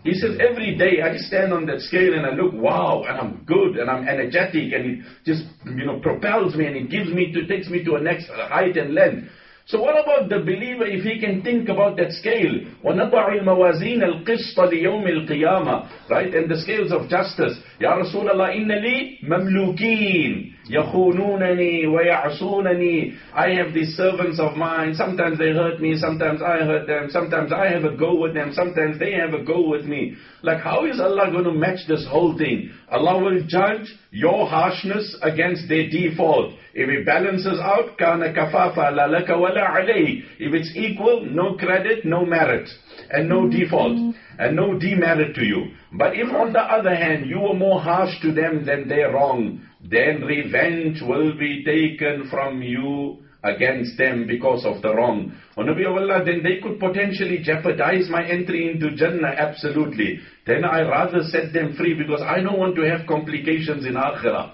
He says, every day I stand on that scale and I look, wow, and I'm good and I'm energetic and it just, you know, propels me and it gives me to, takes me to a next height and length. So what about the believer if he can think about that scale? وَنَضَعُ الْمَوَازِينَ الْقِسْطَ لِيَوْمِ الْقِيَامَةِ Right? And the scales of justice. Ya Rasulullah, inna li mamlukin. يَخُونُونَنِي وَيَعْصُونَنِي I have these servants of mine. Sometimes they hurt me. Sometimes I hurt them. Sometimes I have a go with them. Sometimes they have a go with me. Like how is Allah going to match this whole thing? Allah will judge your harshness against their default. If it balances out, kana kafafa la laka wala alayk. If it's equal, no credit, no merit, and no mm-hmm. default, and no demerit to you. But if on the other hand, you were more harsh to them than their wrong, then revenge will be taken from you against them because of the wrong. O Nabi of Allah, then they could potentially jeopardize my entry into Jannah, absolutely. Then I rather set them free because I don't want to have complications in Akhirah.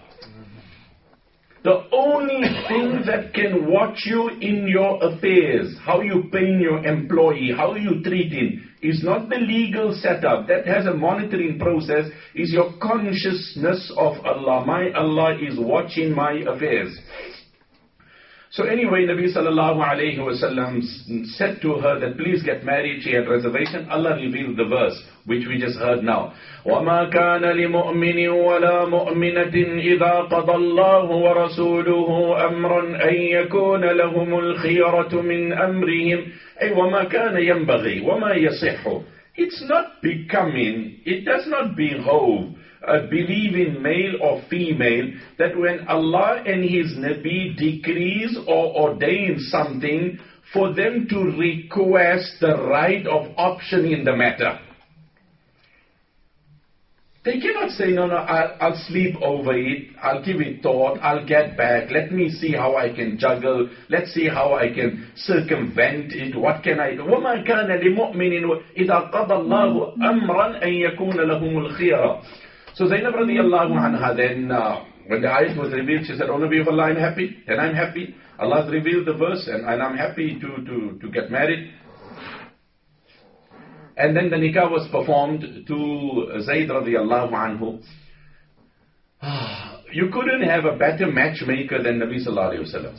The only thing that can watch you in your affairs, how you pay your employee, how you treat him, is not the legal setup. That has a monitoring process, is your consciousness of Allah. My Allah is watching my affairs. So anyway, Nabi sallallahu alayhi wasallam said to her that please get married. She had reservation. Allah revealed the verse which we just heard now. وَمَا كَانَ لِمُؤْمِنٍ وَلَا مُؤْمِنَةٍ إِذَا قَضَى اللَّهُ وَرَسُولُهُ أَمْرًا أَن يَكُونَ لَهُمُ الْخِيَرَةُ مِنْ أَمْرِهِمْ أي وَمَا كَانَ يَنبَغِي وَمَا يَصِحُ It's not becoming, it does not behove a believing male or female that when Allah and His Nabi decrees or ordain something, for them to request the right of option in the matter. They cannot say, no, no, I'll, I'll sleep over it, I'll give it thought, I'll get back, let me see how I can juggle, let's see how I can circumvent it, what can I do? وَمَا كَانَ لِمُؤْمِنٍ إِذَا قَضَى اللَّهُ أَمْرًا أَن يَكُونَ لَهُمُ الْخِيَرَةُ So Zainab radiallahu anha then, uh, when the ayat was revealed, she said, O Nabi of Allah, I'm happy, and I'm happy. Allah has revealed the verse, and, and I'm happy to, to, to get married. And then the nikah was performed to Zayd radiallahu anhu. You couldn't have a better matchmaker than Nabi sallallahu alayhi.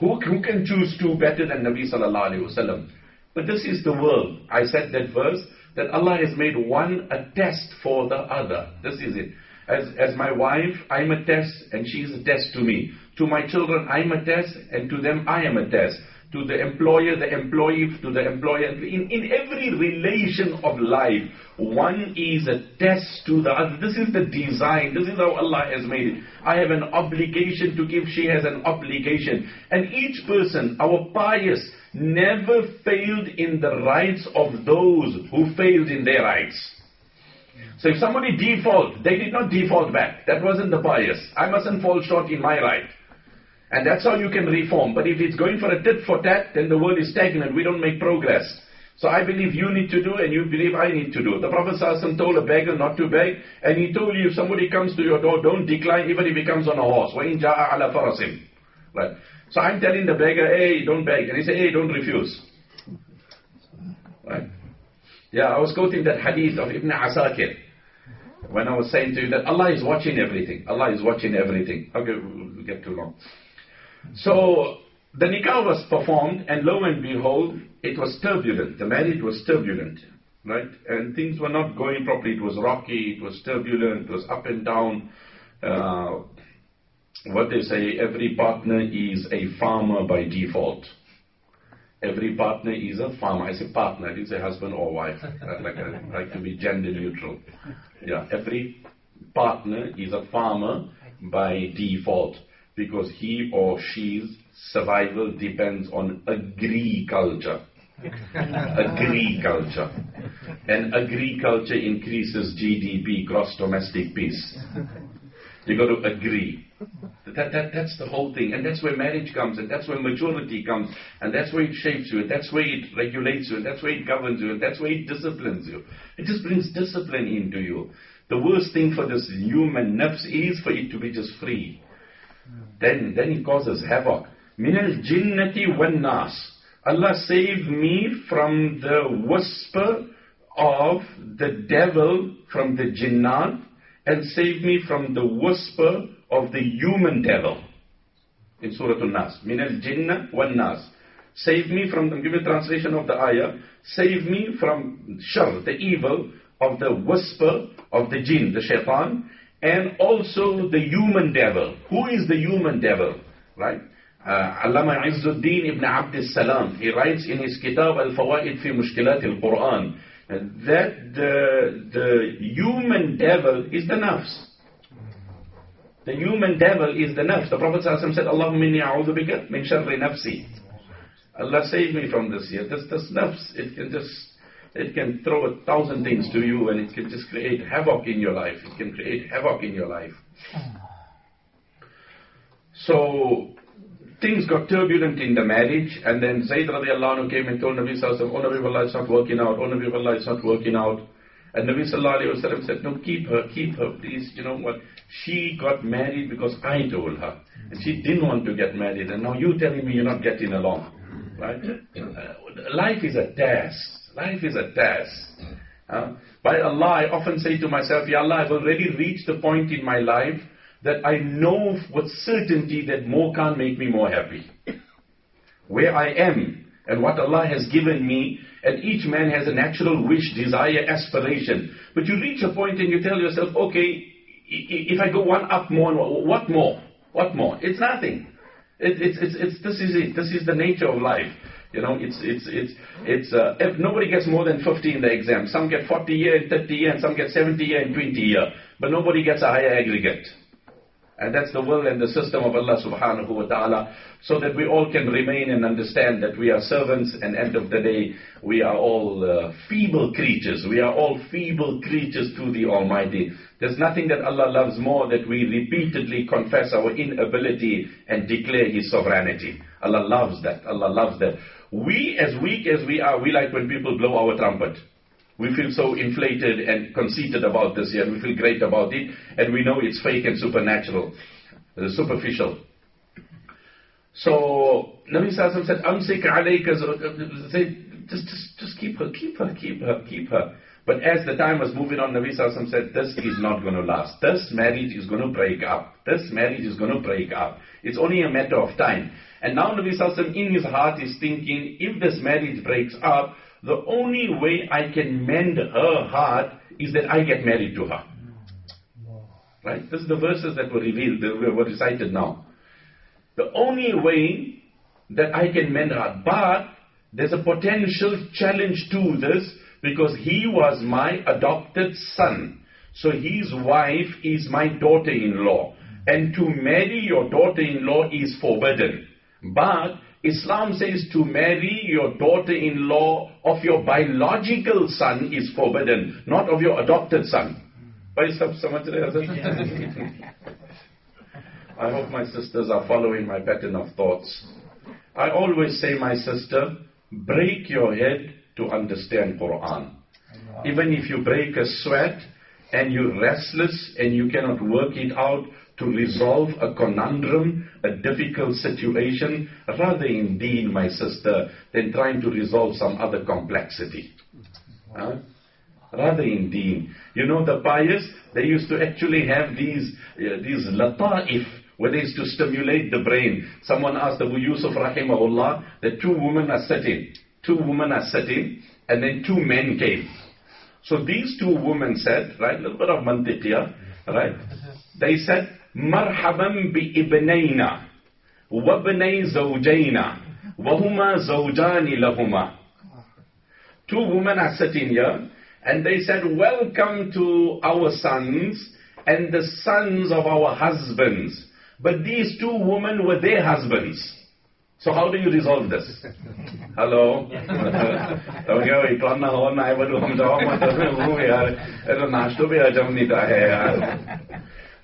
Who, who can choose two better than Nabi sallallahu alayhi wasallam? But this is the world. I said that verse, that Allah has made one a test for the other. This is it. As, as my wife, I'm a test and she's a test to me. To my children, I'm a test and to them, I am a test to the employer, the employee, to the employer. In, in every relation of life, one is a test to the other. This is the design. This is how Allah has made it. I have an obligation to give. She has an obligation. And each person, our pious, never failed in the rights of those who failed in their rights. So if somebody default, they did not default back. That wasn't the bias. I mustn't fall short in my right. And that's how you can reform. But if it's going for a tit for tat, then the world is stagnant. We don't make progress. So I believe you need to do and you believe I need to do. The Prophet ﷺ told a beggar not to beg and he told you if somebody comes to your door, don't decline even if he comes on a horse. Right? So I'm telling the beggar, hey, don't beg. And he said, hey, don't refuse. Right. Yeah, I was quoting that hadith of Ibn Asakir when I was saying to you that Allah is watching everything. Allah is watching everything. Okay, we'll get too long. So the nikah was performed, and lo and behold, it was turbulent. The marriage was turbulent, right? And things were not going properly. It was rocky, it was turbulent, it was up and down. Uh, what they say, every partner is a farmer by default. Every partner is a farmer. I say partner, I didn't say husband or wife. I like, I like to be gender neutral. Yeah, every partner is a farmer by default because he or she's survival depends on agriculture. agriculture. And agriculture increases GDP, gross domestic peace. You got to agree. That, that, that's the whole thing. And that's where marriage comes, and that's where maturity comes, and that's where it shapes you, and that's where it regulates you, and that's where it governs you, and that's where it disciplines you. It just brings discipline into you. The worst thing for this human nafs is for it to be just free then, then it causes havoc. min al jinnati wan nas. Allah save me from the whisper of the devil from the jinnat and save me from the whisper of the human devil. In Surah Al-Nas. Min al-jinna wal-nas. Save me from, give me a translation of the ayah. Save me from shar, the evil of the whisper of the jinn, the shaitan, and also the human devil. Who is the human devil? Right? Uh, Allama Izzuddin ibn Abd salam he writes in his Kitab al-Fawaid fi Mushkilat al-Quran that the, the human devil is the nafs. The human devil is the nafs. The Prophet ﷺ said, Allahumma inni a'udhu bika min sharri nafsi. Allah save me from this here. This, this nafs, it can just, it can throw a thousand things to you and it can just create havoc in your life. It can create havoc in your life. So, things got turbulent in the marriage, and then Zayd radiallahu anhu came and told Nabi sallallahu oh Nabi Allah, it's not working out, oh Nabi Allah, it's not working out. And Nabi sallallahu alayhi wa said, no, keep her, keep her, please. You know what? She got married because I told her. And she didn't want to get married, and now you telling me you're not getting along. Right? Uh, life is a test. Life is a test. By Allah, I often say to myself, Ya Allah, I've already reached the point in my life that I know with certainty that more can't make me more happy. Where I am and what Allah has given me, and each man has a natural wish, desire, aspiration. But you reach a point and you tell yourself, okay, if I go one up more, what more? What more? It's nothing. It, it's, it's, it's, this is it. This is the nature of life. You know, it's, it's, it's, it's, uh, if nobody gets more than 50 in the exam. Some get 40 year and 30 year, and some get 70 year and 20 year. But nobody gets a higher aggregate. And that's the will and the system of Allah subhanahu wa ta'ala, so that we all can remain and understand that we are servants and end of the day, we are all uh, feeble creatures. We are all feeble creatures to the Almighty. There's nothing that Allah loves more that we repeatedly confess our inability and declare His sovereignty. Allah loves that. Allah loves that. We, as weak as we are, we like when people blow our trumpet. We feel so inflated and conceited about this here. We feel great about it, and we know it's fake and supernatural, uh, superficial. So Nabi Sallallahu said, "Amsik alayka," uh, say, just, just, just keep her, keep her, keep her, keep her. But as the time was moving on, Nabi Sallallahu said, "This is not going to last. This marriage is going to break up. This marriage is going to break up. It's only a matter of time." And now Nabi Sallallahu in his heart is thinking, if this marriage breaks up, the only way I can mend her heart is that I get married to her. Right? This is the verses that were revealed, that were recited now. The only way that I can mend her, but there's a potential challenge to this because he was my adopted son. So his wife is my daughter-in-law. And to marry your daughter-in-law is forbidden. But Islam says to marry your daughter-in-law of your biological son is forbidden, not of your adopted son. I hope my sisters are following my pattern of thoughts. I always say, my sister, break your head to understand Quran. Even if you break a sweat and you're restless and you cannot work it out, to resolve a conundrum, a difficult situation, rather in deen, my sister, than trying to resolve some other complexity. Huh? Rather in deen. You know, the pious, they used to actually have these, uh, these lata'if, where they used to stimulate the brain. Someone asked Abu Yusuf rahimahullah that two women are sitting. Two women are sitting, and then two men came. So these two women said, right, a little bit of mantiq here, right? They said, مرحبا بابنينا وابني زوجينا وهما زوجان لهما Two women are sitting here and they said, welcome to our sons and the sons of our husbands. But these two women were their husbands. So how do you resolve this? Hello?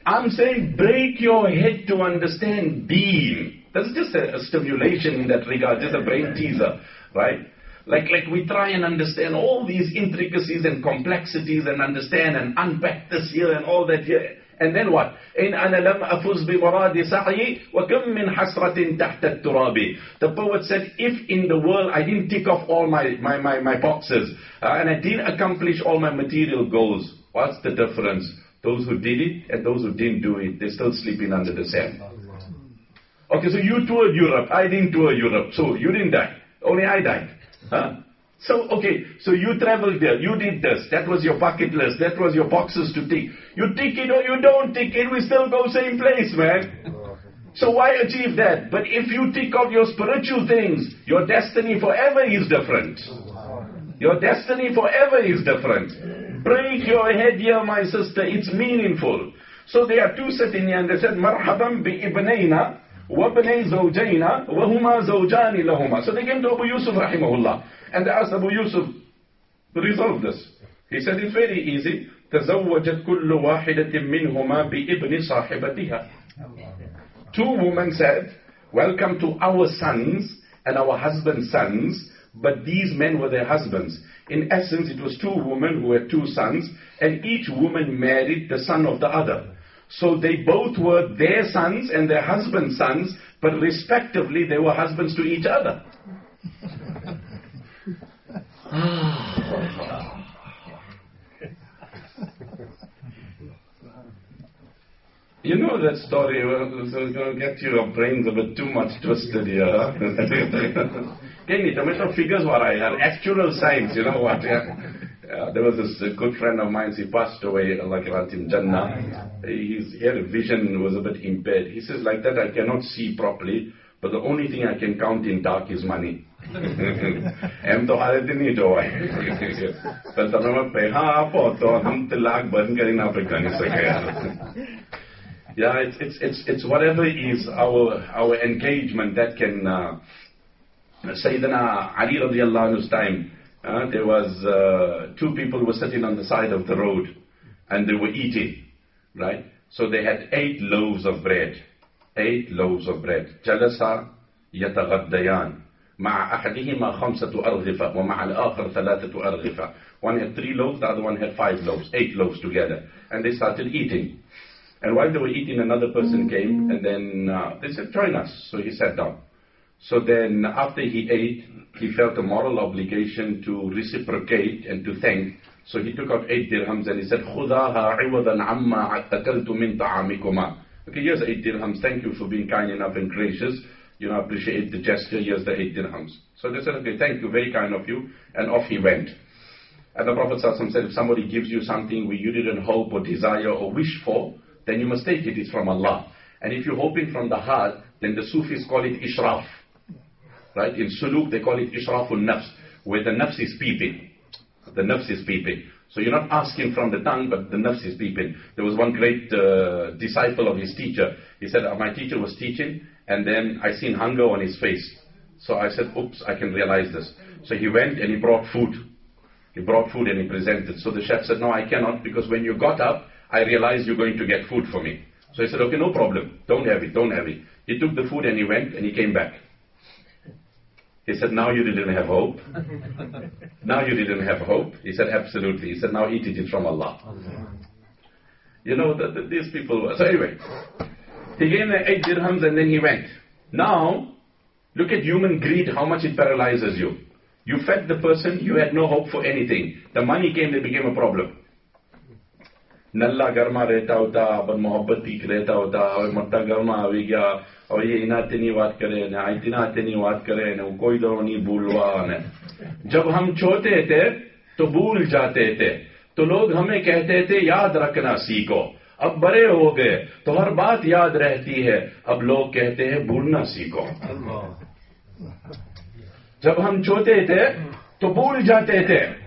I'm saying break your head to understand deen. That's just a, a stimulation in that regard, just a brain teaser, right? Like, like we try and understand all these intricacies and complexities and understand and unpack this here and all that here. And then what? إن أنا لم أفز بمراد سعي وكم من حسرة تحت التراب. The poet said, if in the world I didn't tick off all my, my, my, my boxes uh, and I didn't accomplish all my material goals, what's the difference? Those who did it and those who didn't do it, they're still sleeping under the sand. Okay, so you toured Europe. I didn't tour Europe. So you didn't die. Only I died. Huh? So, okay, so you traveled there. You did this. That was your bucket list. That was your boxes to tick. You tick it or you don't tick it, we still go same place, man. So why achieve that? But if you tick off your spiritual things, your destiny forever is different. Your destiny forever is different Break your head here, my sister. It's meaningful. So there are two sitting here and they said, Marhaban bi ibnayna وَبْنَيْ زَوْجَيْنَا وَهُمَا زَوْجَانِ لَهُمَا So they came to Abu Yusuf rahimahullah and they asked Abu Yusuf, resolve this. He said, it's very easy. تزوجت كل واحدة منهما بابن صاحبتها. Two women said, welcome to our sons and our husband's sons, but these men were their husbands. In essence, it was two women who had two sons, and each woman married the son of the other. So they both were their sons and their husband's sons, but respectively they were husbands to each other. You know that story It's going to get your brains a bit too much twisted here. Kenny, tomato figures what I have actual science, you know what? Yeah. Yeah, there was this uh, good friend of mine, he passed away, like Rantim Jannah. His hair vision was a bit impaired. He says, like that I cannot see properly, but the only thing I can count in dark is money. એમ તો હાલત નહીં જોવાય તો તમે પૈસા આપો તો હમ તલાક બંધ કરીને આપણે ગણી શકાય Yeah, it's, it's, it's, it's whatever is our, our engagement that can, uh, Sayyidina Ali radiallahu anhu's time, uh, there was uh, two people were sitting on the side of the road and they were eating, right? So they had eight loaves of bread, eight loaves of bread. جلسا يتغديان مع أحدهما خمسة أرغفة ومع الآخر ثلاثة أرغفة. One had three loaves, the other one had five loaves, eight loaves together. And they started eating. And while they were eating, another person came and then uh, they said, join us. So he sat down. So then after he ate, he felt a moral obligation to reciprocate and to thank. So he took out eight dirhams and he said, خُذَاهَا عِوَضًا عَمَّا أَكَلْتُ مِنْ طَعَامِكُمَا Okay, here's eight dirhams. Thank you for being kind enough and gracious. You know, appreciate the gesture. Here's the eight dirhams. So they said, okay, thank you, very kind of you. And off he went. And the Prophet ﷺ said, if somebody gives you something where you didn't hope or desire or wish for, then you must take it. It's from Allah. And if you're hoping from the heart, then the Sufis call it ishraf. Right? In suluk, they call it ishraful nafs, where the nafs is peeping. The nafs is peeping. So you're not asking from the tongue, but the nafs is peeping. There was one great uh, disciple of his teacher. He said, uh, my teacher was teaching, and then I seen hunger on his face. So I said, oops, I can realize this. So he went and he brought food. He brought food and he presented. So the shaykh said, no, I cannot, because when you got up, I realized you're going to get food for me. So he said, okay, no problem. Don't have it, don't have it. He took the food and he went and he came back. He said, now you didn't have hope. now you didn't have hope. He said, absolutely. He said, now eat it, from Allah. You know, the, the, these people were. So anyway, he gave them eight dirhams and then he went. Now, look at human greed, how much it paralyzes you. You fed the person, you had no hope for anything. The money came, it became a problem. نلا گرما رہتا ہوتا اپن محبت تیک رہتا ہوتا હવે گیا اور یہ انہا تینی بات کرے વાત કરે અને بات کرے કરે کوئی دور نہیں નહીં ભૂલવા અને جب ہم છોટે تھے تو بول جاتے تھے تو لوگ ہمیں کہتے تھے یاد رکھنا سیکھو۔ اب بڑے ہو گئے تو ہر بات یاد رہتی ہے۔ اب لوگ کہتے ہیں بھولنا سیکھو۔ جب ہم چھوٹے تھے تو بھول جاتے تھے۔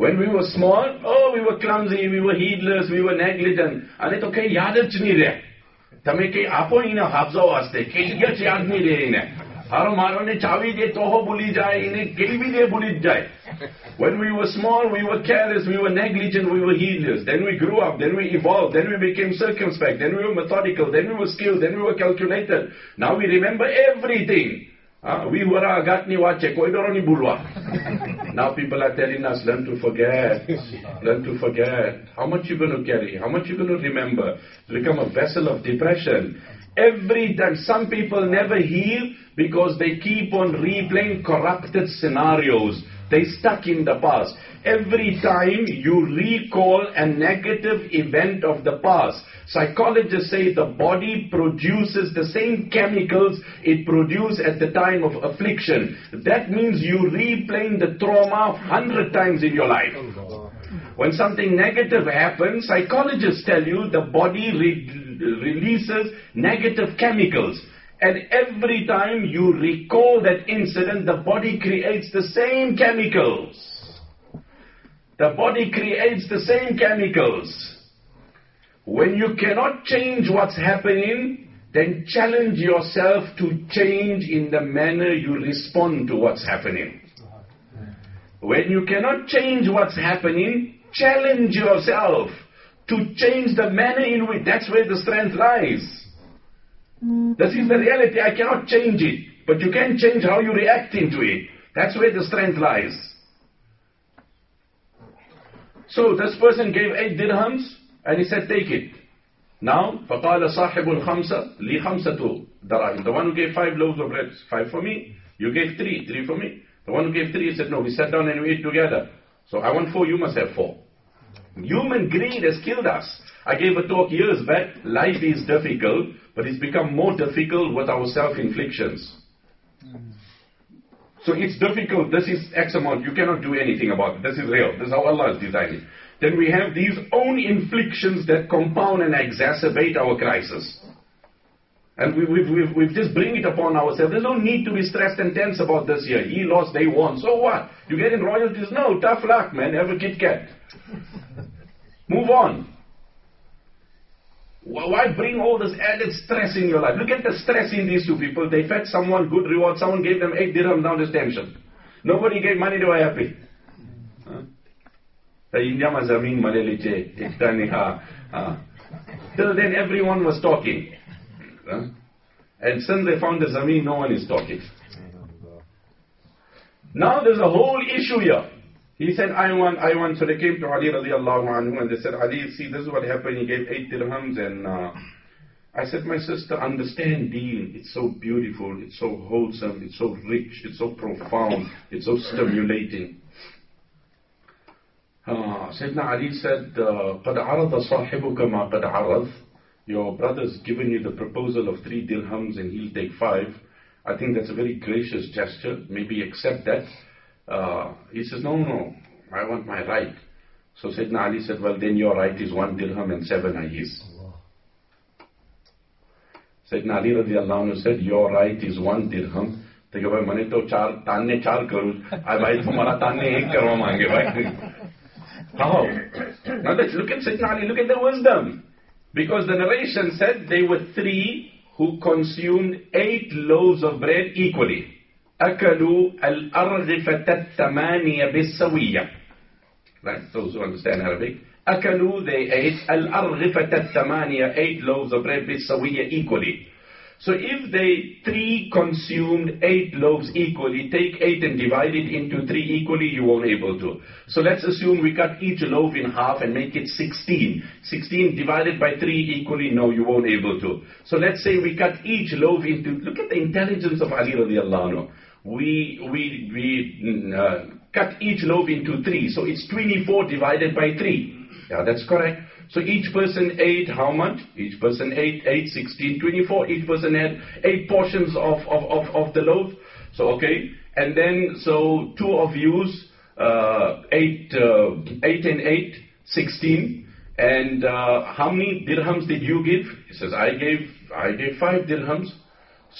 when we were small, oh, we were clumsy, we were heedless, we were negligent. અને તો કઈ યાદ જ નહીં રહે તમે કઈ આપો એને હાફઝો વાસ્તે કઈ જ યાદ નહીં રહે એને હારો મારો ને ચાવી દે તો ભૂલી જાય એને કેળવી દે ભૂલી જ જાય When we were small, we were careless, we were negligent, we were heedless. Then we grew up, then we evolved, then we became circumspect, then we were methodical, then we were skilled, then we were calculated. Now we remember everything. Uh, we were a gatni wache, koi doro ni bulwa. Mm-hmm. Now people are telling us, learn to forget, learn to forget. How much you going to carry? How much you going to remember? Become a vessel of depression. Every time, some people never heal because they keep on replaying corrupted scenarios. They stuck in the past. Every time you recall a negative event of the past, psychologists say the body produces the same chemicals it produced at the time of affliction. That means you replaying the trauma hundred times in your life. Oh, when something negative happens, psychologists tell you the body re- releases negative chemicals. And every time you recall that incident, the body creates the same chemicals. The body creates the same chemicals. When you cannot change what's happening, then challenge yourself to change in the manner you respond to what's happening. When you cannot change what's happening, challenge yourself to change the manner in which that's where the strength lies. This is the reality. I cannot change it, but you can change how you react into it. That's where the strength lies. So this person gave eight dirhams and he said, take it. Now, فقال صاحب الخمسة لي خمسة دراهم. The one who gave five loaves of bread, five for me. You gave three, three for me. The one who gave three said, no, we sat down and we ate together. So I want four, you must have four. Human greed has killed us. I gave a talk years back. Life is difficult, but it's become more difficult with our self-inflictions. Mm. So it's difficult. This is X amount. You cannot do anything about it. This is real. This is how Allah has designed it. Then we have these own inflictions that compound and exacerbate our crisis. And we, we've, we've, we've just bring it upon ourselves. There's no need to be stressed and tense about this year. He lost, they won. So what? You get in royalties? No, tough luck, man. Have a Kit Kat. Move on. Why bring all this added stress in your life? Look at the stress in these two people. They fed someone good reward. Someone gave them eight dirham. Now there's tension. Nobody gave money. They were happy. India mein zameen male liche. Till then everyone was talking. And since they found the zameen, no one is talking. Now there's a whole issue here. He said, I want, I want. So they came to Ali radiallahu anhu and they said, Ali, see, this is what happened. He gave eight dirhams and uh, I said, my sister, understand deen. It's so beautiful. It's so wholesome. It's so rich. It's so profound. It's so stimulating. Uh, Sayyidina Ali said, قَدْ عَرَضَ صَاحِبُكَ مَا قَدْ عَرَض Your brother's given you the proposal of three dirhams and he'll take five. I think that's a very gracious gesture. Maybe accept that. Uh, he says, no, no, I want my right. So Sayyidina Ali said, well, then your right is one dirham and seven are his. Sayyidina Ali radiallahu anhu said, your right is one dirham. तो कि भाई मैंने तो चार तान्ने चार करूं आई भाई तुम्हारा तान्ने एक करवा मांगे भाई how now let's look at Sayyidina Ali look at the wisdom because the narration said they were three who consumed eight loaves of bread equally أكلوا الأرغفة الثمانية بالسوية right those who understand Arabic أكلوا they ate الأرغفة الثمانية eight loaves of bread بالسوية equally so if they three consumed eight loaves equally, take eight and divide it into three equally, you won't able to. So let's assume we cut each loaf in half and make it 16. 16 divided by three equally, no, you won't able to. So let's say we cut each loaf into, look at the intelligence of Ali radiallahu anhu. We, we, we uh, cut each loaf into three, so it's 24 divided by three. Yeah, that's correct. So each person ate how much? Each person ate 8, 16, 24. Each person had 8 portions of, of, of, of the loaf. So, okay. And then, so two of yous, uh, 8, uh, 8 and 8, 16. And uh, how many dirhams did you give? He says, I gave, I gave 5 dirhams.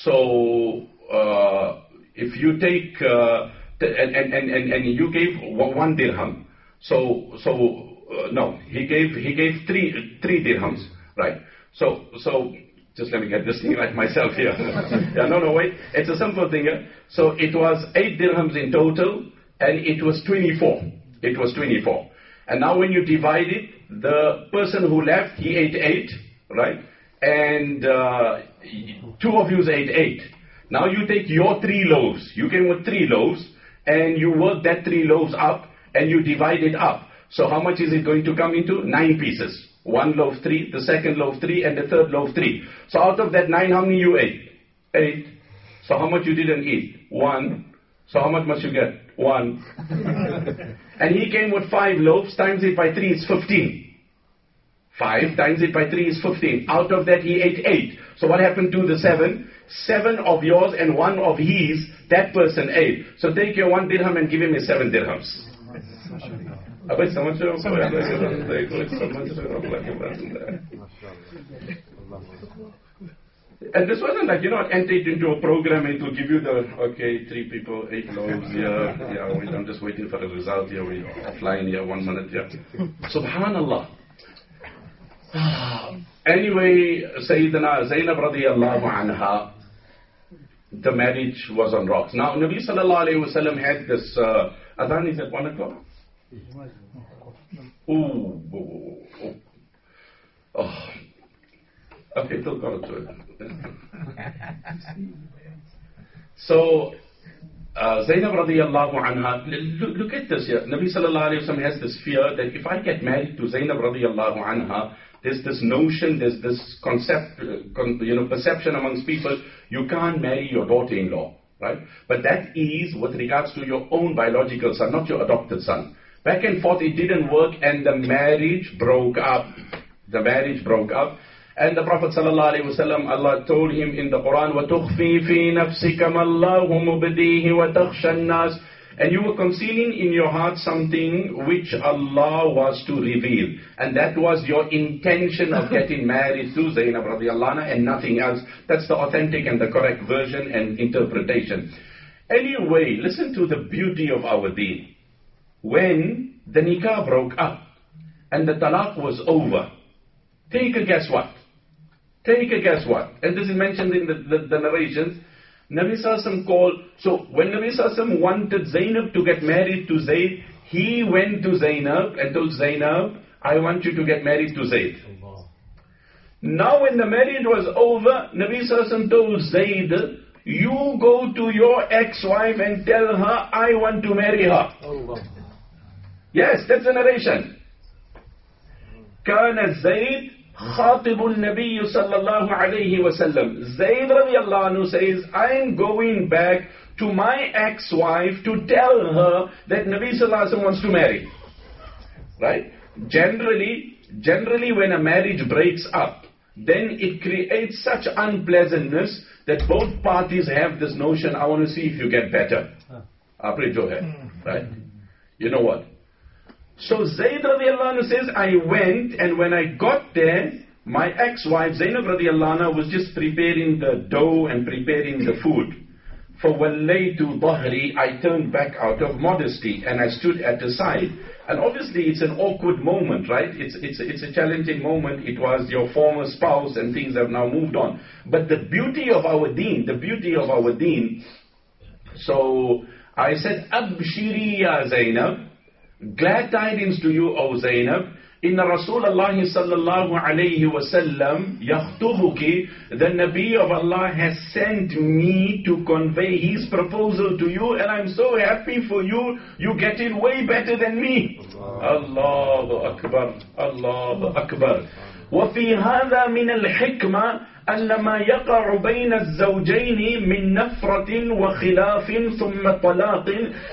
So, uh, if you take, uh, and, and, and, and you gave 1 dirham. So, so uh, no, he gave he gave three three dirhams, right? So so just let me get this thing right myself here. yeah, no, no, wait. It's a simple thing. Here. So it was eight dirhams in total, and it was 24. It was 24. And now when you divide it, the person who left, he ate eight, right? And uh, two of you ate eight. Now you take your three loaves. You came with three loaves, and you work that three loaves up and you divide it up. So how much is it going to come into? Nine pieces. One loaf three, the second loaf three, and the third loaf three. So out of that nine, how many you ate? Eight. So how much you didn't eat? One. So how much must you get? One. and he came with five loaves, times it by three is 15. 5 times it by 3 is 15. Out of that he ate 8. So what happened to the 7? 7 of yours and 1 of his, that person ate. So take your 1 dirham and give him his 7 dirhams. अबे समझ रहे हो समझ रहे हो And this wasn't like, you know, entered into a program and it will give you the, okay, three people, eight loaves, yeah, yeah, we, I'm just waiting for the result here, we offline here, one minute, yeah. Subhanallah. anyway, Sayyidina Zainab radiallahu anha, the marriage was on rocks. Now, Nabi sallallahu alayhi wa sallam had this, uh, adhan is at one o'clock? Ooh, ooh, ooh. Oh. Okay, don't go to it. so, uh, Zainab radiallahu anha, look, look at this here. Nabi sallallahu alayhi wa sallam has this fear that if I get married to Zainab radiallahu anha, there's this notion, there's this concept, uh, you know, perception amongst people, you can't marry your daughter-in-law, right? But that is with regards to your own biological son, not your adopted son. Back and forth, it didn't work, and the marriage broke up. The marriage broke up. And the Prophet ﷺ, Allah told him in the Quran, وَتُخْفِي فِي نَفْسِكَ مَا اللَّهُ مُبْدِيهِ وَتَخْشَى النَّاسِ and you were concealing in your heart something which Allah was to reveal. And that was your intention of getting married to Zainab radiallahu anha and nothing else. That's the authentic and the correct version and interpretation. Anyway, listen to the beauty of our deen. When the nikah broke up and the talaq was over, take a guess what? Take a guess what? And this is mentioned in the, the, the narrations. Nabi Sassam called, so when Nabi Sassam wanted Zainab to get married to Zayd, he went to Zainab and told Zainab, I want you to get married to Zayd. Now when the marriage was over, Nabi Sassam told Zayd, you go to your ex-wife and tell her, I want to marry her. Yes, that's the narration. كان زيد خاطب النبي صلى الله عليه وسلم Zayd radiallahu anhu says I'm going back to my ex-wife to tell her that Nabi sallallahu alaihi wasallam wants to marry right generally generally when a marriage breaks up then it creates such unpleasantness that both parties have this notion I want to see if you get better right you know what So Zayd radiallahu says, I went and when I got there, my ex-wife Zainab radiallahu was just preparing the dough and preparing the food. For wallaytu dhahri, I turned back out of modesty and I stood at the side. And obviously it's an awkward moment, right? It's, it's, it's a challenging moment. It was your former spouse and things have now moved on. But the beauty of our deen, the beauty of our deen, so I said, Abshiri ya Zainab, Glad tidings to you, O Zainab. إن رسول الله صلى الله عليه وسلم يخطبك The Nabi of Allah has sent me to convey his proposal to you and I'm so happy for you. You get it way better than me. Allahu Akbar. Allahu Akbar. وفي هذا من الحكمة أن ما يقع بين الزوجين من نفرة وخلاف ثم طلاق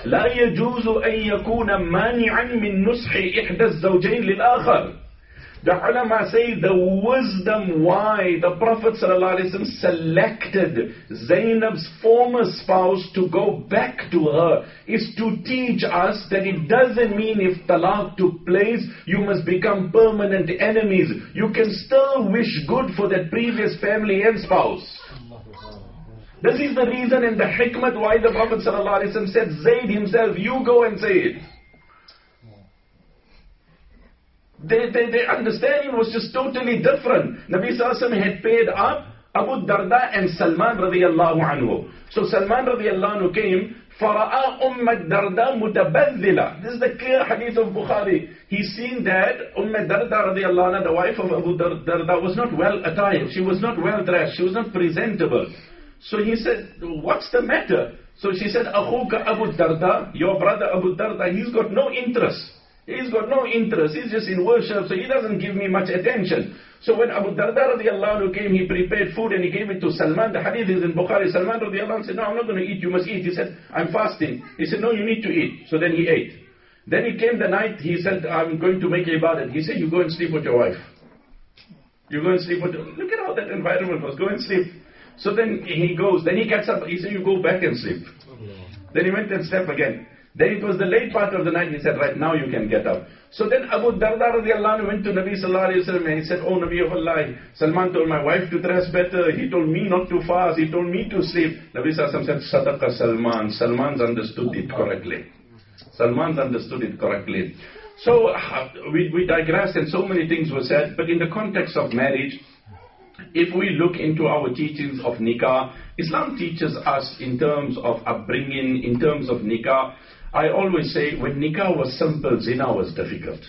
لا يجوز أن يكون مانعا من نصح إحدى الزوجين للآخر. The ulama say the wisdom why the Prophet ﷺ selected Zainab's former spouse to go back to her is to teach us that it doesn't mean if talaq took place, you must become permanent enemies. You can still wish good for that previous family and spouse. This is the reason and the hikmah why the Prophet ﷺ said, Zayd himself, you go and say it. Their, their, their understanding was just totally different. Nabi Sallallahu had paired up Abu Darda and Salman radiallahu anhu. So Salman radiallahu anhu came, فَرَأَى أُمَّ الدَّرْدَى مُتَبَذِّلَةً This is the clear hadith of Bukhari. He's seen that Umm Darda radiallahu anha, the wife of Abu Darda, was not well attired. She was not well dressed. She was not presentable. So he said, what's the matter? So she said, Akhuka Abu Darda, your brother Abu Darda, he's got no interest. He's got no interest. He's just in worship, so he doesn't give me much attention. So when Abu Darda radiallahu anhu came, he prepared food and he gave it to Salman. The hadith is in Bukhari. Salman radiallahu anhu said, no, I'm not going to eat. You must eat. He said, I'm fasting. He said, no, you need to eat. So then he ate. Then he came the night, he said, I'm going to make ibadat. He said, you go and sleep with your wife. You go and sleep with, look at how that environment was. Go and sleep. So then he goes, then he gets up, he said, you go back and sleep. Then he went and slept again. Then it was the late part of the night, he said, right now you can get up. So then Abu Darda radiallahu went to Nabi sallallahu alayhi wa sallam and he said, oh Nabi of Allah, Salman told my wife to dress better, he told me not to fast, he told me to sleep. Nabi sallallahu said, Sadaqa Salman, Salman's understood it correctly. Salman's understood it correctly. So uh, we, we digressed and so many things were said, but in the context of marriage, if we look into our teachings of nikah, Islam teaches us in terms of upbringing, in terms of nikah. I always say when nikah was simple, zina was difficult.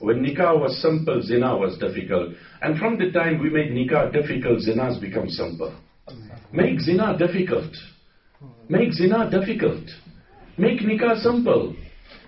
When nikah was simple, zina was difficult. And from the time we made nikah difficult, zina has become simple. Make zina difficult. Make zina difficult. Make nikah simple.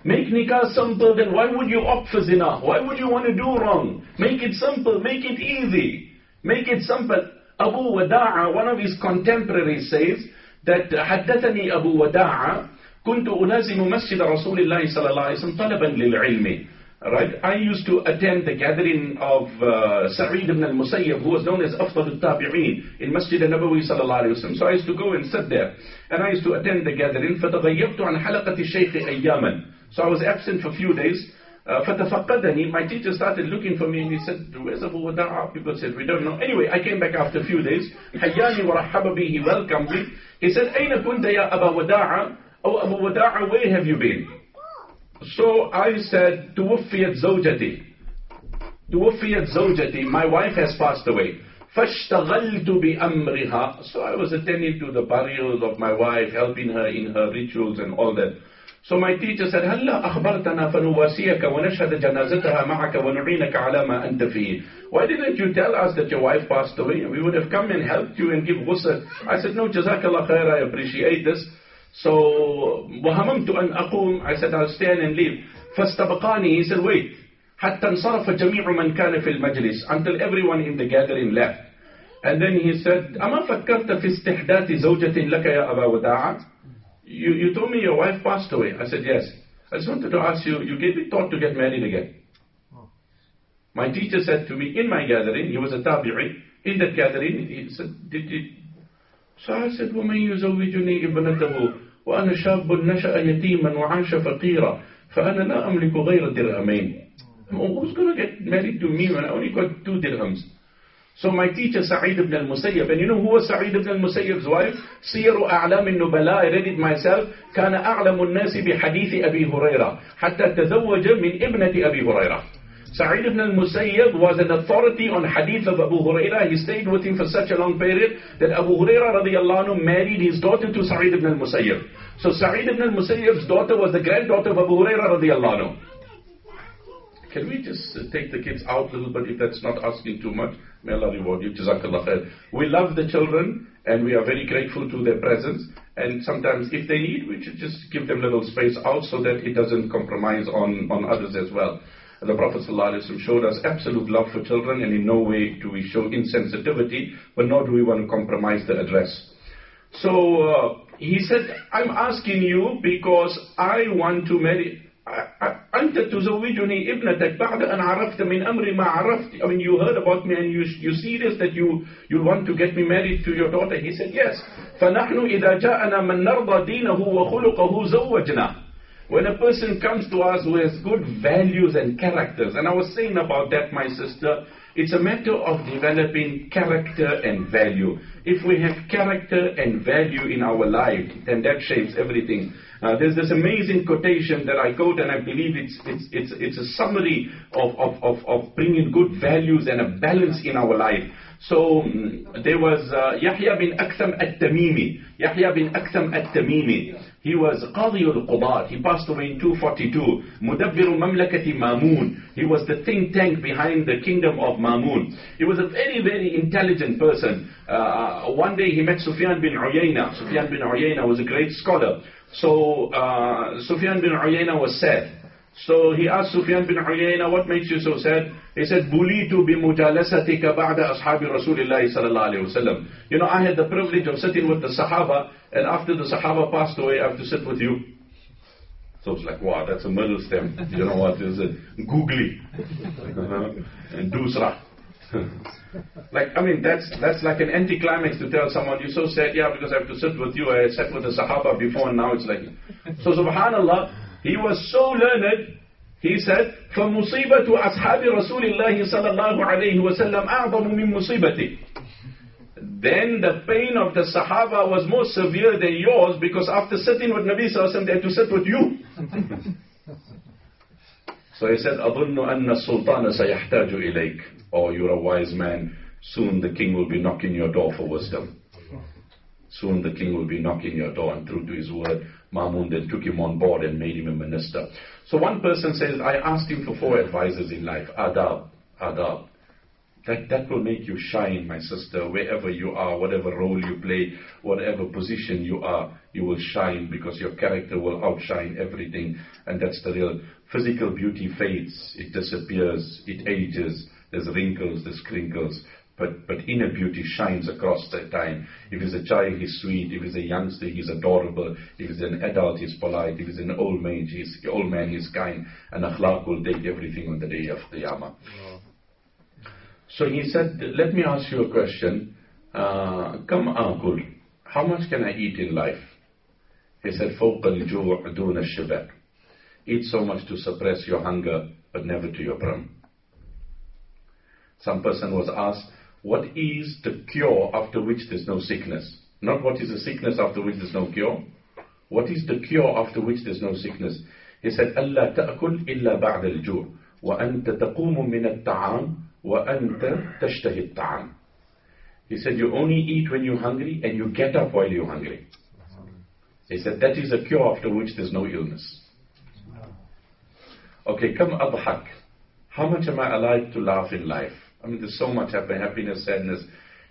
Make nikah simple, then why would you opt for zina? Why would you want to do wrong? Make it simple, make it easy. Make it simple. Abu Wada'a, one of his contemporaries says that حدثني أبو وداعة كنت ألازم مسجد رسول الله صلى الله عليه وسلم طلبا للعلم Right? I used to attend the gathering of uh, Sa'id ibn al-Musayyib, who was known as Afdal al-Tabi'een, in Masjid al-Nabawi sallallahu alayhi wa sallam. So I used to go and sit there. And I used to attend the gathering. فَتَغَيَّبْتُ عَنْ حَلَقَةِ الشَّيْخِ أَيَّامًا So I was absent for a few days. Uh, فَتَفَقَّدَني My teacher started looking for me and he said, where's Abu Wada'a? People said, we don't know. Anyway, I came back after a few days. حَيَّاني وَرَحَّبَ بِي He welcomed me. He said, أَيْنَ كُنْتَ يَا أَبَا وَدَاعَ Oh Abu Wada'a, where have you been? So I said, توفيت زوجتي. توفيت زوجتي. My wife has passed away. فاشتغلت بأمرها. So I was attending to the burials of my wife, helping her in her rituals and all that. So my teacher said, هلا أخبرتنا فنواسيك ونشهد جنازتها معك ونعينك على ما أنت فيه. Why didn't you tell us that your wife passed away? We would have come and helped you and give ghusl. I said, no, jazakallah khair, I appreciate this. So, وهممت أن أقوم. I said, I'll stand and leave. فاستبقاني. He said, wait. حتى انصرف جميع من كان في المجلس. Until everyone in the gathering left. And then he said, أما فكرت في استحداث زوجة لك يا أبا وداعة? You, you told me your wife passed away. I said, yes. I just wanted to ask you, you gave me thought to get married again. My teacher said to me, in my gathering, he was a tabi'i, in that gathering, he said, did you... So I said, ومن يزوجني ابنته وأنا شاب نشأ يتيما وعاش فقيرا فأنا لا أملك غير درهمين. Who's going to get married to me when I only got two dirhams? So my teacher Sa'id ibn al-Musayyab, and you know who was Sa'id ibn al-Musayyab's wife? سير أعلام النبلاء, I read it myself. كان أعلم الناس بحديث أبي هريرة حتى تزوج من ابنة أبي هريرة. Sa'id ibn al-Musayyab was an authority on hadith of Abu Huraira. He stayed with him for such a long period that Abu Huraira radiallahu anhu married his daughter to Sa'id ibn al-Musayyab. So Sa'id ibn al-Musayyab's daughter was the granddaughter of Abu Huraira radiallahu anhu. Can we just take the kids out a little bit if that's not asking too much? May Allah reward you. Jazakallah khair. We love the children and we are very grateful to their presence. And sometimes if they need, we should just give them little space out so that it doesn't compromise on, on others as well. The Prophet ﷺ showed us absolute love for children and in no way do we show insensitivity, but nor do we want to compromise the address. So uh, he said, I'm asking you because I want to marry. أنت تزوجني ابنتك بعد أن عرفت من أمر ما عرفت I mean you heard about me and you, you serious that you, you want to get me married to your daughter he said yes فنحن إذا جاءنا من نرضى دينه وخلقه زوجنا when a person comes to us who has good values and characters, and I was saying about that, my sister, it's a matter of developing character and value. If we have character and value in our life, then that shapes everything. Uh, there's this amazing quotation that I quote, and I believe it's, it's, it's, it's a summary of, of, of, of bringing good values and a balance in our life. So um, there was uh, Yahya bin Aktham at-Tamimi. Yahya bin at-Tamimi. He was Qadi al-Qudat. He passed away in 242. Mudabbiru Mamlakati Mamun. He was the think tank behind the kingdom of Mamun. He was a very, very intelligent person. Uh, one day he met Sufyan bin Uyayna. Sufyan bin Uyayna was a great scholar. So uh, Sufyan bin Uyayna was sad. So he asked Sufyan bin Uyayna, what makes you so sad? He said, Bulitu bimujalasatika ba'da ashabi Rasulillahi sallallahu alayhi wasallam. You know, I had the privilege of sitting with the Sahaba, and after the Sahaba passed away, I have to sit with you. So it's like, wow, that's a middle stump. You know what is it? Googly. Uh-huh. and dusra. like, I mean, that's, that's like an anticlimax to tell someone, you're so sad, yeah, because I have to sit with you. I sat with the Sahaba before, and now it's like. So, subhanAllah, he was so learned, he said, فَمُصِيبَةُ أَصْحَابِ رَسُولِ اللَّهِ صَلَى اللَّهُ عَلَيْهِ وَسَلَّمْ أَعْظَمُ مِنْ مُصِيبَتِهِ Then the pain of the Sahaba was more severe than yours because after sitting with Nabi Sallallahu alaihi they had to sit with you. so he said, أَظُنُّ أَنَّ السُّلْطَانَ سَيَحْتَاجُ إِلَيْكَ Oh, you're a wise man. Soon the king will be knocking your door for wisdom. Soon the king will be knocking your door and true to his word. Mamun then took him on board and made him a minister. So one person says, I asked him for four advisors in life. Adab, adab. That, that will make you shine, my sister, wherever you are, whatever role you play, whatever position you are, you will shine because your character will outshine everything. And that's the real physical beauty fades, it disappears, it ages, there's wrinkles, there's crinkles. But, but inner beauty shines across the time. If he's a child, he's sweet. If he's a youngster, he's adorable. If he's an adult, he's polite. If he's an old man, he's, old man, he's kind. And akhlaq will take everything on the day of Qiyamah. So he said, let me ask you a question. Uh, Come, akul. How much can I eat in life? He said, فوق الجوع دون الشبع. Eat so much to suppress your hunger, but never to your brim. Some person was asked, what is the cure after which there's no sickness? Not what is the sickness after which there's no cure. What is the cure after which there's no sickness? He said, ألا تأكل إلا بعد الجوع وأنت تقوم من الطعام وأنت تشتهي الطعام. He said, you only eat when you're hungry and you get up while you're hungry. He said, that is a cure after which there's no illness. Okay, come adhak. How much am I alive to laugh in life? I mean, there's so much happiness, sadness.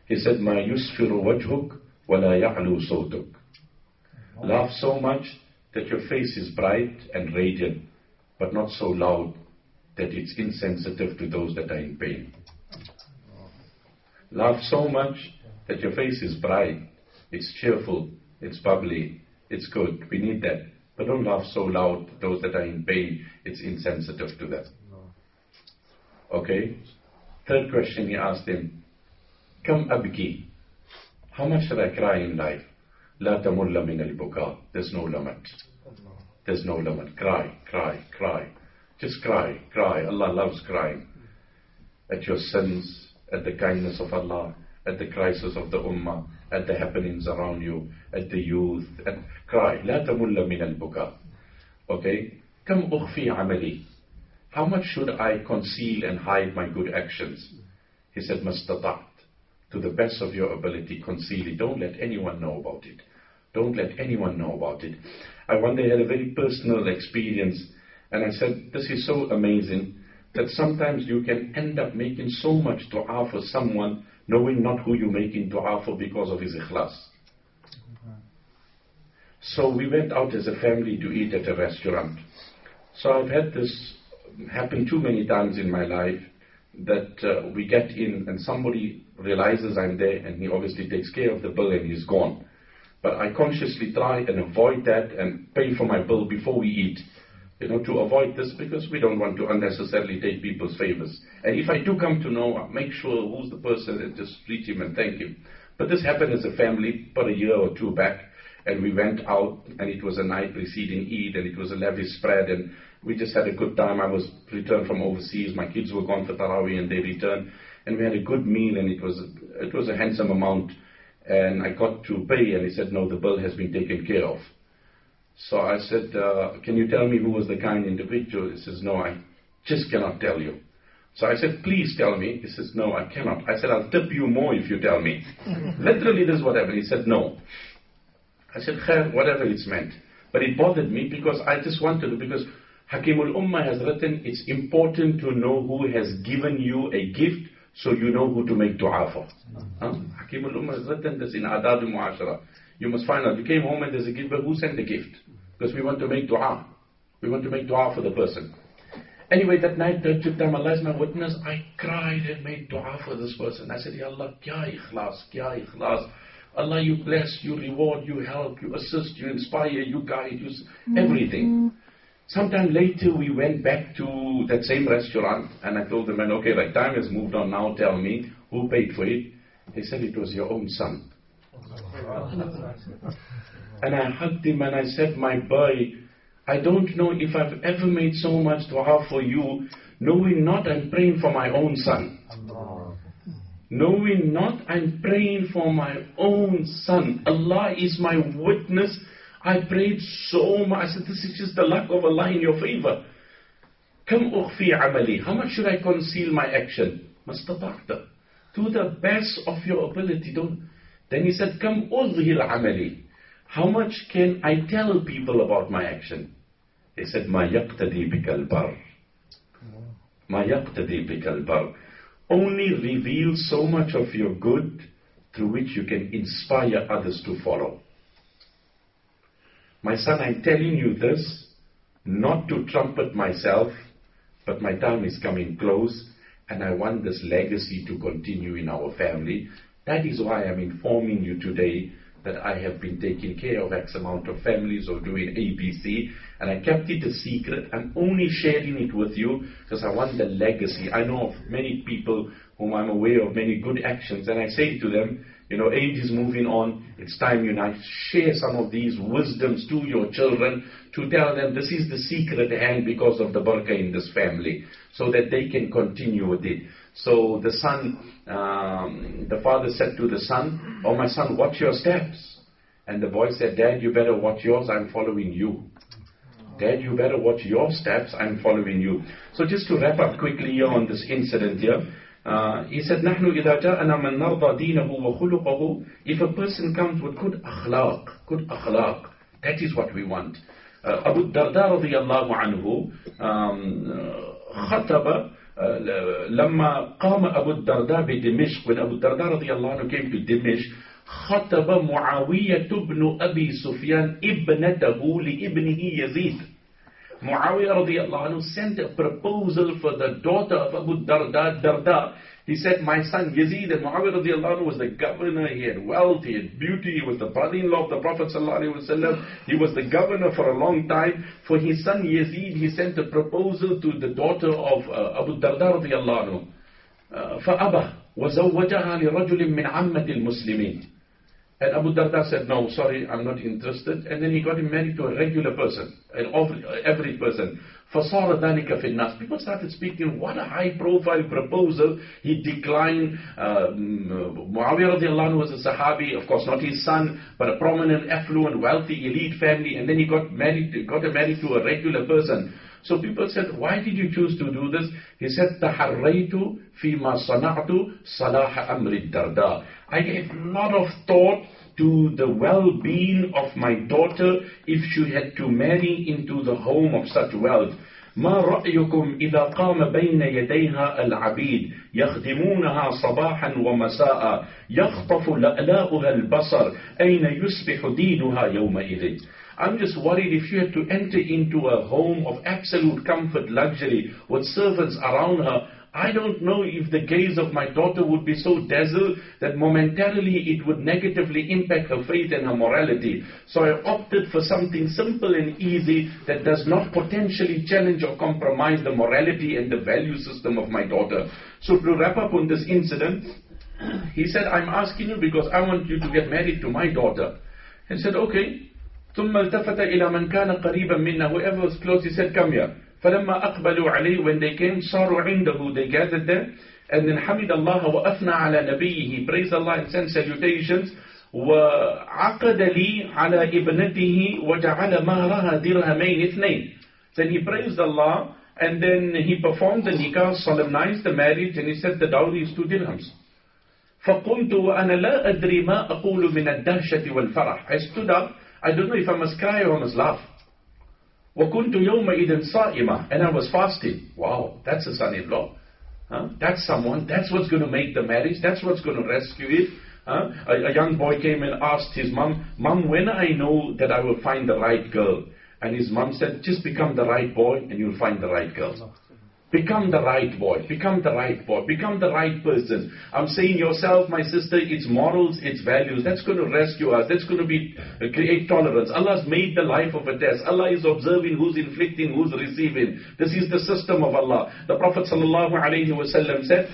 He said, "Ma yusfiru wajhuk wa la ya'lu sawtuk." Laugh so much that your face is bright and radiant, but not so loud that it's insensitive to those that are in pain. Laugh so much that your face is bright, it's cheerful, it's bubbly, it's good. We need that. But don't laugh so loud those that are in pain, it's insensitive to them. Okay? Third question he asked him, Kam abki? How much should I cry in life? La tamulla min al There's no limit. There's no limit. Cry, cry, cry. Just cry, cry. Allah loves crying. At your sins, at the kindness of Allah, at the crisis of the ummah, at the happenings around you, at the youth, and cry. La tamulla min al Okay? Kam ukhfi amali. How much should I conceal and hide my good actions? He said, Mastata'at. To the best of your ability, conceal it. Don't let anyone know about it. Don't let anyone know about it. I one day had a very personal experience, and I said, This is so amazing that sometimes you can end up making so much dua for someone, knowing not who you're making dua for because of his ikhlas. So we went out as a family to eat at a restaurant. So I've had this happened too many times in my life that uh, we get in and somebody realizes I'm there and he obviously takes care of the bill and he's gone. But I consciously try and avoid that and pay for my bill before we eat. You know, to avoid this because we don't want to unnecessarily take people's favors. And if I do come to know, I'll make sure who's the person and just treat him and thank him. But this happened as a family about a year or two back and we went out and it was a night preceding Eid and it was a lavish spread and we just had a good time. I was returned from overseas. My kids were gone for Taraweeh and they returned. And we had a good meal and it was, it was a handsome amount. And I got to pay and he said, no, the bill has been taken care of. So I said, uh, can you tell me who was the kind individual? He says, no, I just cannot tell you. So I said, please tell me. He says, no, I cannot. I said, I'll tip you more if you tell me. Literally, this is what happened. He said, no. I said, whatever it's meant. But it bothered me because I just wanted to, because Hakim al Ummah has written, it's important to know who has given you a gift so you know who to make dua for. Huh? Hakim al Ummah has written this in Adab al Muashara. You must find out. You came home and there's a gift, but who sent the gift? Because we want to make dua. We want to make dua for the person. Anyway, that night, that time, Allah is my witness, I cried and made dua for this person. I said, Ya Allah, kya ikhlas, kya ikhlas. Allah, you bless, you reward, you help, you assist, you inspire, you guide, you s- mm-hmm. everything. Sometime later, we went back to that same restaurant, and I told the man, okay, like time has moved on now, tell me, who paid for it? He said, it was your own son. And I hugged him and I said, my boy, I don't know if I've ever made so much dua for you, knowing not I'm praying for my own son. Knowing not I'm praying for my own son. Allah is my witness. I prayed so much. I said, this is just the luck of Allah in your favor. Come ukhfi amali. How much should I conceal my action? Mastabakta. To the best of your ability. Don't. Then he said, come uzhil amali. How much can I tell people about my action? He said, ma yaqtadi bikal bar. Ma yaqtadi. Only reveal so much of your good through which you can inspire others to follow. My son, I'm telling you this not to trumpet myself, but my time is coming close, and I want this legacy to continue in our family. That is why I'm informing you today that I have been taking care of X amount of families or doing ABC, and I kept it a secret. I'm only sharing it with you because I want the legacy. I know of many people whom I'm aware of many good actions, and I say to them, you know, age is moving on. It's time you now share some of these wisdoms to your children to tell them this is the secret hand because of the barakah in this family, so that they can continue with it. So the son, um, the father said to the son, "Oh my son, watch your steps." And the boy said, "Dad, you better watch yours. I'm following you." Dad, you better watch your steps. I'm following you. So just to wrap up quickly here on this incident here. Uh, he said, نحن إذا جاءنا من نرضى دينه وخلقه If a person comes with good akhlaq, good akhlaq, that is what we want. Uh, Abu Darda رضي الله عنه um, خطب uh, لما قام أبو الدرداء بدمشق when أبو الدرداء رضي الله عنه came to دمشق خطب معاوية بن أبي سفيان ابنته لابنه يزيد Muawiyah radiallahu anhu sent a proposal for the daughter of Abu Darda, Darda. He said, my son Yazid, and Muawiyah radiallahu anhu was the governor, he had wealth, he had beauty, he was the brother-in-law of the Prophet sallallahu alaihi wasallam. He was the governor for a long time. For his son Yazid, he sent a proposal to the daughter of uh, Abu Darda radiallahu anhu. Uh, فأبى وزوجها لرجل من عامة المسلمين. And Abu Darda said, no, sorry, I'm not interested. And then he got him married to a regular person, an average person. فصار ذلك في الناس. People started speaking, what a high profile proposal. He declined. Um, Muawiyah radiallahu anhu was a Sahabi, of course not his son, but a prominent, affluent, wealthy, elite family. And then he got married, got married to a regular person. So people said, why did you choose to do this? He said, تحريت فيما صنعت صلاح أمر الدرداء. I gave a lot of thought to the well-being of my daughter if she had to marry into the home of such wealth. ما رأيكم إذا قام بين يديها العبيد يخدمونها صباحا ومساء يخطف لألاؤها البصر أين يصبح دينها يومئذ I'm just worried if you had to enter into a home of absolute comfort, luxury, with servants around her, I don't know if the gaze of my daughter would be so dazzled that momentarily it would negatively impact her faith and her morality. So I opted for something simple and easy that does not potentially challenge or compromise the morality and the value system of my daughter. So to wrap up on this incident, he said, I'm asking you because I want you to get married to my daughter. He said, okay. ثم التفت إلى من كان قريبا منا whoever was close he said come here فلما أقبلوا عليه when they came صاروا عنده they gathered there and then حمد الله وأثنى على نبيه he praised Allah and sent salutations وعقد لي على ابنته وجعل مهرها درهمين اثنين then he praised Allah and then he performed the nikah solemnized the marriage and he said the dowry is two dirhams فقمت وأنا لا أدري ما أقول من الدهشة والفرح I stood up I don't know if I must cry or I must laugh. وَكُنْتُ يَوْمَئِذٍ صَائِمًا And I was fasting. Wow, that's a son-in-law. Huh? That's someone, that's what's going to make the marriage, that's what's going to rescue it. Huh? A, a young boy came and asked his mom, Mom, when I know that I will find the right girl? And his mom said, just become the right boy and you'll find the right girl. Become the right boy. Become the right boy. Become the right person. I'm saying yourself, my sister, it's morals, it's values. That's going to rescue us. That's going to be uh, create tolerance. Allah's made the life of a test. Allah is observing who's inflicting, who's receiving. This is the system of Allah. The Prophet sallallahu alaihi wasallam said,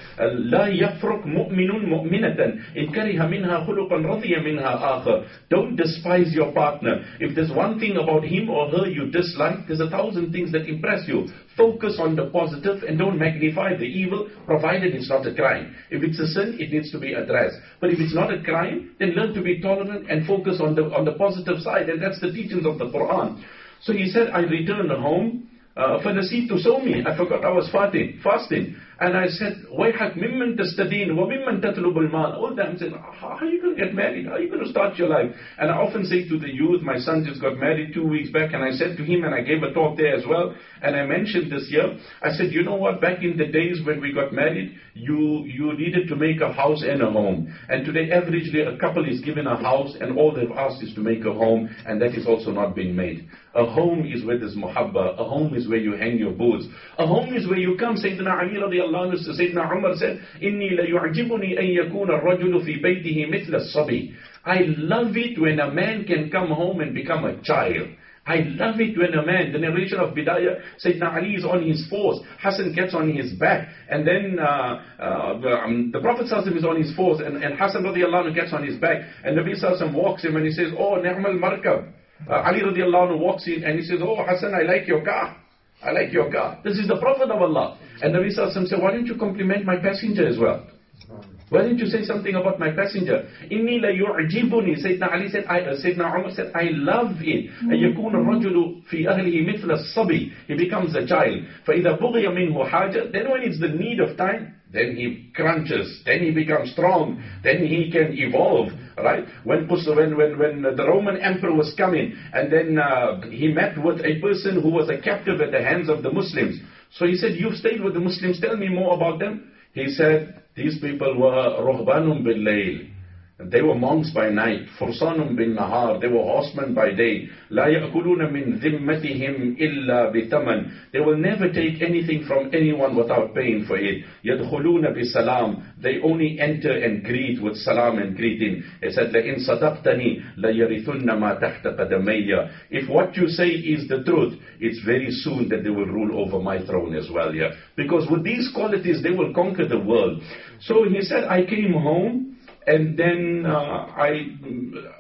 لا يفرق مؤمن مؤمنة إن كره منها khuluqan رضي منها آخر. Don't despise your partner. If there's one thing about him or her you dislike, there's a thousand things that impress you Focus on the positive and don't magnify the evil, provided it's not a crime. If it's a sin, it needs to be addressed. But if it's not a crime, then learn to be tolerant and focus on the, on the positive side. And that's the teachings of the Quran. So he said, I returned home. فنسيت صومي I forgot I was fasting fasting and I said ويحك ممن تستدين وممن تطلب المال all them said how are you going to get married how are you going to start your life and I often say to the youth my son just got married two weeks back and I said to him and I gave a talk there as well and I mentioned this year I said you know what back in the days when we got married you you needed to make a house and a home and today averagely a couple is given a house and all they've asked is to make a home and that is also not being made a home is where there's muhabba. A home is where you hang your boots. A home is where you come. Sayyidina Ali radiallahu anhu, Sayyidina Umar said, إِنِّي لَيُعْجِبُنِي أَن يَكُونَ الرَّجُلُ فِي بَيْتِهِ مِثْلَ الصَّبِي I love it when a man can come home and become a child. I love it when a man, the narration of Bidayah, Sayyidina Ali is on his force, Hassan gets on his back, and then uh, uh, um, the Prophet ﷺ is on his force, and, and Hassan radiallahu anhu gets on his back, and Nabi ﷺ walks him and he says, Oh, ni'mal markab. Uh, Ali radiallahu anhu walks in and he says, Oh Hassan, I like your car. I like your car. This is the Prophet of Allah. And Nabi Sallallahu said, Why don't you compliment my passenger as well? Why didn't you say something about my passenger? Inni la yu'jibuni. Sayyidina Ali said, I, uh, Sayyidina Umar said, I love it. أن يكون الرجل في أهله مثل الصبي. He becomes a child. فإذا بغي منه حاجة. Then when it's the need of time, then he crunches, then he becomes strong, then he can evolve, right? When, when, when, when the Roman emperor was coming, and then uh, he met with a person who was a captive at the hands of the Muslims. So he said, you've stayed with the Muslims, tell me more about them. He said, these people were رهبان بالليل. They were monks by night. فرسان بالنهار. They were horsemen by day. لا يأكلون من ذمتهم إلا بثمن. They will never take anything from anyone without paying for it. يدخلون بسلام. They only enter and greet with salam and greeting. He said, لئن صدقتني ليرثن ما تحت قدمي. If what you say is the truth, it's very soon that they will rule over my throne as well. Yeah. Because with these qualities, they will conquer the world. So he said, I came home. And then uh, I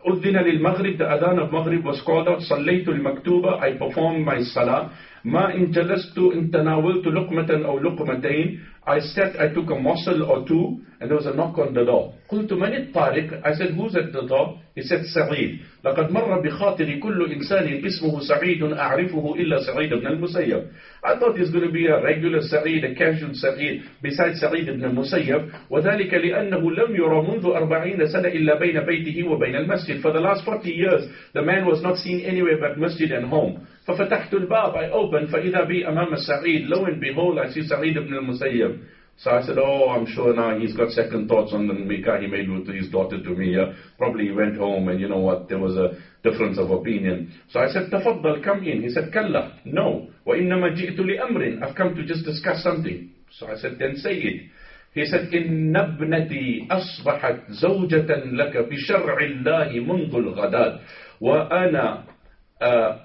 أذن للمغرب the adhan of Maghrib was called out صليت المكتوبة I performed my salah ما إن جلست إن تناولت لقمة أو لقمتين I sat I took a morsel or two and there was a knock on the door قلت من الطارق I said who's at the door He said سعيد لقد مر بخاطري كل إنسان اسمه سعيد أعرفه إلا سعيد بن المسيب I thought he's going to be a regular سعيد a casual سعيد besides سعيد بن المسيب وذلك لأنه لم يرى منذ أربعين سنة إلا بين بيته وبين المسجد For the last 40 years the man was not seen anywhere but masjid and home ففتحت الباب I opened فإذا بي أمام سعيد lo and behold I see سعيد بن المسيب So I said, oh, I'm sure now he's got second thoughts on the nikah he made with his daughter to me. Yeah? Probably he went home and you know what, there was a difference of opinion. So I said, تفضل, come in. He said, كلا, no. وإنما جئت لأمر. I've come to just discuss something. So I said, then say it. He said, إن ابنتي أصبحت زوجة لك بشرع الله منذ الغداء وأنا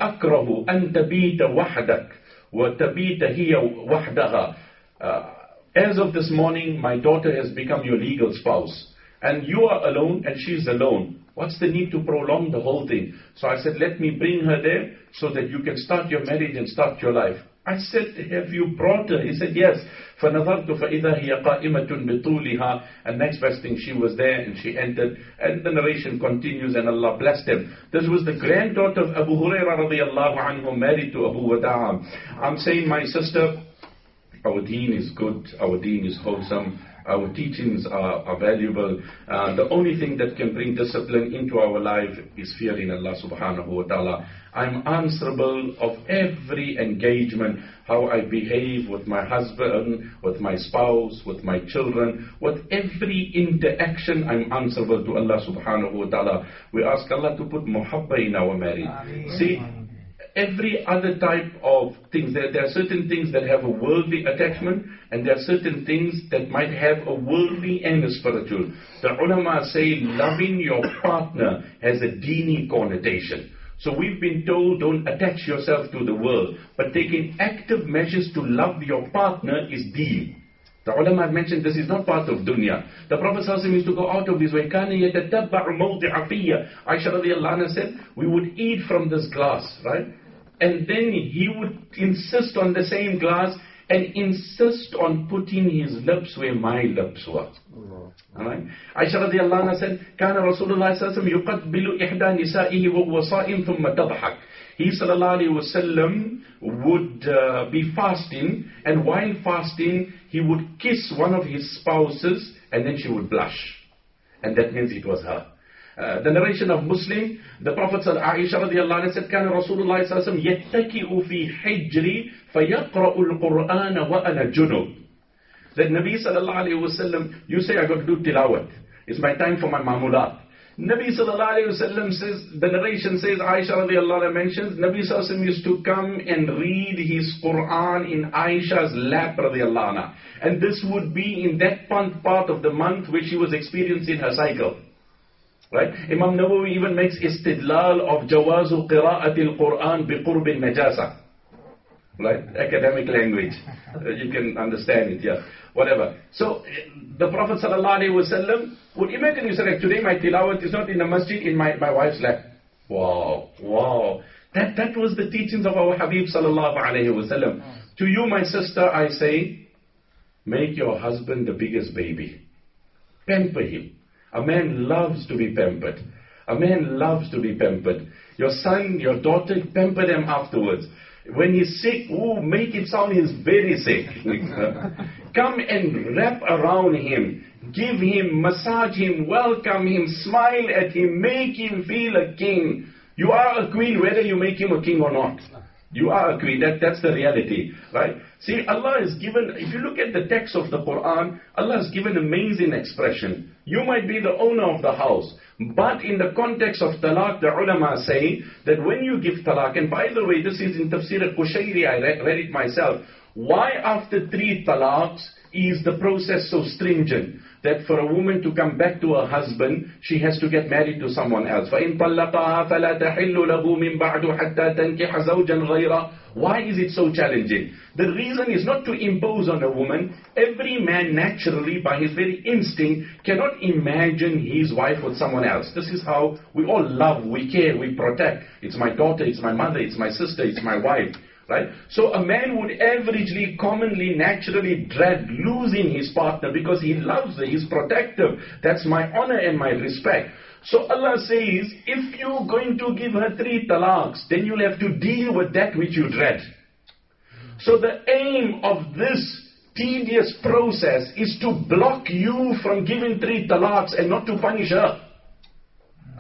أكره أن تبيت وحدك وتبيت هي وحدها As of this morning, my daughter has become your legal spouse. And you are alone and she's alone. What's the need to prolong the whole thing? So I said, let me bring her there so that you can start your marriage and start your life. I said, have you brought her? He said, yes. فَنَظَرْتُ فَإِذَا هِيَ قَائِمَةٌ بِطُولِهَا And next best thing, she was there and she entered. And the narration continues and Allah blessed him. This was the granddaughter of Abu Hurairah radiallahu anhu married to Abu Wada'a. I'm saying, my sister, our deen is good, our deen is wholesome. Our teachings are, are valuable. Uh, the only thing that can bring discipline into our life is fearing Allah subhanahu wa ta'ala. I'm answerable of every engagement, how I behave with my husband, with my spouse, with my children, with every interaction, I'm answerable to Allah subhanahu wa ta'ala. We ask Allah to put muhabba in our marriage. See, every other type of things. There, there, are certain things that have a worldly attachment, and there are certain things that might have a worldly and a spiritual. The ulama say loving your partner has a dini connotation. So we've been told don't attach yourself to the world, but taking active measures to love your partner is deen. The ulama have mentioned this is not part of dunya. The Prophet ﷺ used to go out of his way. كَانَ يَتَتَبَّعُ مَوْضِعَ فِيَّ Aisha radiallahu anha said, we would eat from this glass, right? And then he would insist on the same glass and insist on putting his lips where my lips were. Alright? Aisha radiallahu anha said, كان رسول الله صلى الله عليه وسلم يقبل إحدى نسائه وهو صائم ثم تضحك. He sallallahu alayhi wasallam would uh, be fasting and while fasting he would kiss one of his spouses and then she would blush. And that means it was her. Uh, the narration of Muslim, the Prophet said, Aisha radiallahu anha said, كان رسول الله صلى الله عليه وسلم يتكئ في حجري فيقرأ القرآن وأنا جنوب. That Nabi sallallahu alayhi wasallam, you say I got to do tilawat. It's my time for my mamulat. Nabi sallallahu alayhi wasallam says, the narration says, Aisha radiallahu anha mentions, Nabi sallallahu alayhi used to come and read his Quran in Aisha's lap radiallahu anha. And this would be in that part of the month which she was experiencing her cycle. Right? Imam Nawawi even makes istidlal of jawazu qira'ati al-Quran biqurb al-najasa. Right? Academic language. Uh, you can understand it, yeah. Whatever. So, the Prophet ﷺ would imagine you said, like, today my tilawat is not in the masjid, in my, my wife's lap. Wow, wow. That, that was the teachings of our Habib sallallahu alayhi wasallam. To you, my sister, I say, make your husband the biggest baby. Pamper him. A man loves to be pampered. A man loves to be pampered. Your son, your daughter, pamper them afterwards. When he's sick, ooh, make it sound he's very sick. Come and wrap around him. Give him, massage him, welcome him, smile at him, make him feel a king. You are a queen whether you make him a king or not. You are a queen. That, that's the reality, right? See, Allah has given, if you look at the text of the Quran, Allah has given amazing expression. You might be the owner of the house, but in the context of talaq, the ulama say that when you give talaq, and by the way, this is in Tafsir al-Qushayri, I read, read it myself. Why after three talaqs is the process so stringent? that for a woman to come back to her husband, she has to get married to someone else. فَإِن طَلَّقَهَا فَلَا تَحِلُّ لَهُ مِن بَعْدُ حَتَّى تَنْكِحَ زَوْجًا غَيْرًا Why is it so challenging? The reason is not to impose on a woman. Every man naturally, by his very instinct, cannot imagine his wife with someone else. This is how we all love, we care, we protect. It's my daughter, it's my mother, it's my sister, it's my wife. Right? So a man would averagely, commonly, naturally dread losing his partner because he loves her, he's protective. That's my honor and my respect. So Allah says, if you're going to give her three talaqs, then you'll have to deal with that which you dread. So the aim of this tedious process is to block you from giving three talaqs and not to punish her.